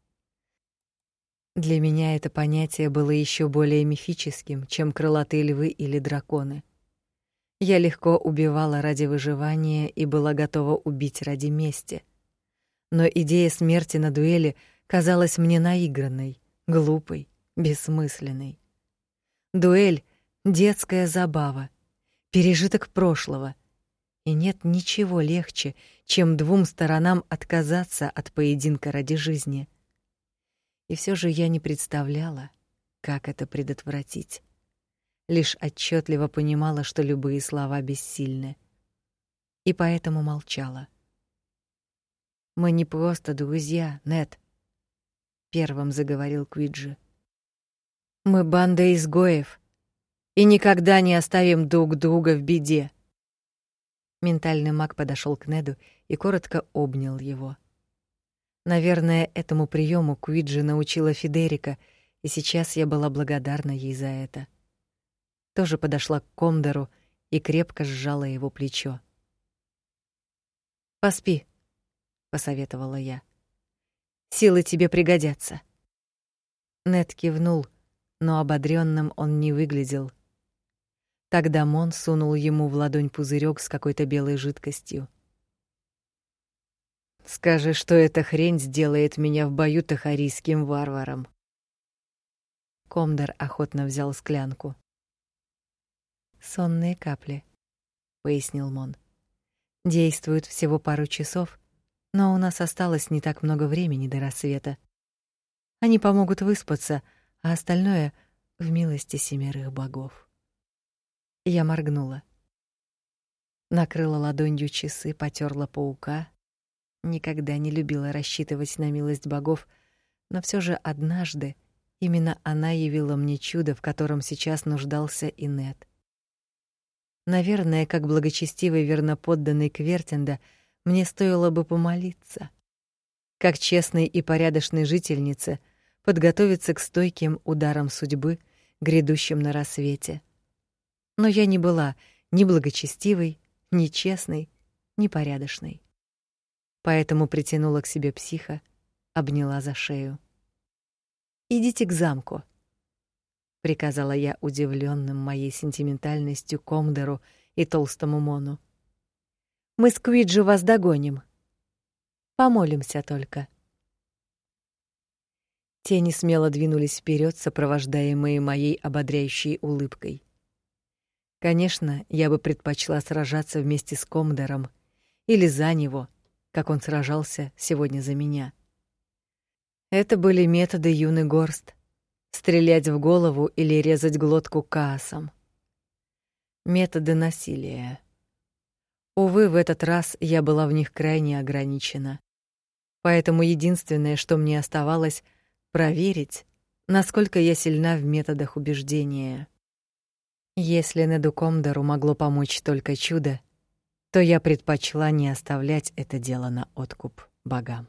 Для меня это понятие было еще более мифическим, чем крылатые львы или драконы. Я легко убивала ради выживания и была готова убить ради мести. Но идея смерти на дуэли казалась мне наигранной, глупой, бессмысленной. Дуэль детская забава, пережиток прошлого. И нет ничего легче, чем двум сторонам отказаться от поединка ради жизни. И все же я не представляла, как это предотвратить лишь отчетливо понимала, что любые слова бессильны, и поэтому молчала. Мы не просто друзья, Нет. первым заговорил Квиджи. Мы банда изгоев и никогда не оставим друг друга в беде. Ментальный маг подошел к Неду и коротко обнял его. Наверное, этому приему Квиджи научила Федерика, и сейчас я была благодарна ей за это тоже подошла к Комдору и крепко сжала его плечо. "Поспи", посоветовала я. Силы тебе пригодятся. Нед кивнул, но ободренным он не выглядел. Тогда Мон сунул ему в ладонь пузырек с какой-то белой жидкостью. Скажи, что эта хрень сделает меня в бою тахарийским варваром. Комдер охотно взял склянку. Сонные капли, пояснил Мон. Действуют всего пару часов, но у нас осталось не так много времени до рассвета. Они помогут выспаться, а остальное в милости семерых богов. Я моргнула. Накрыла ладонью часы, потёрла паука. Никогда не любила рассчитывать на милость богов, но все же однажды именно она явила мне чудо, в котором сейчас нуждался и Нет. Наверное, как благочестивый верноподданный Квертинда, мне стоило бы помолиться. Как честной и порядочной жительнице подготовиться к стойким ударам судьбы, грядущим на рассвете. Но я не была ни благочестивой, ни честной, ни порядочной. Поэтому притянула к себе психа, обняла за шею. Идите к замку, приказала я удивленным моей сентиментальностью Комдеру и толстому Мону. Мы с Квиджи вас догоним. Помолимся только. Тени смело двинулись вперед, сопровождаемые моей ободряющей улыбкой. Конечно, я бы предпочла сражаться вместе с Комдером или за него, как он сражался сегодня за меня. Это были методы юный горст, стрелять в голову или резать глотку каасом. Методы насилия. Увы, в этот раз я была в них крайне ограничена. Поэтому единственное, что мне оставалось, проверить, насколько я сильна в методах убеждения. Если Неду Комдару могло помочь только чудо, то я предпочла не оставлять это дело на откуп богам.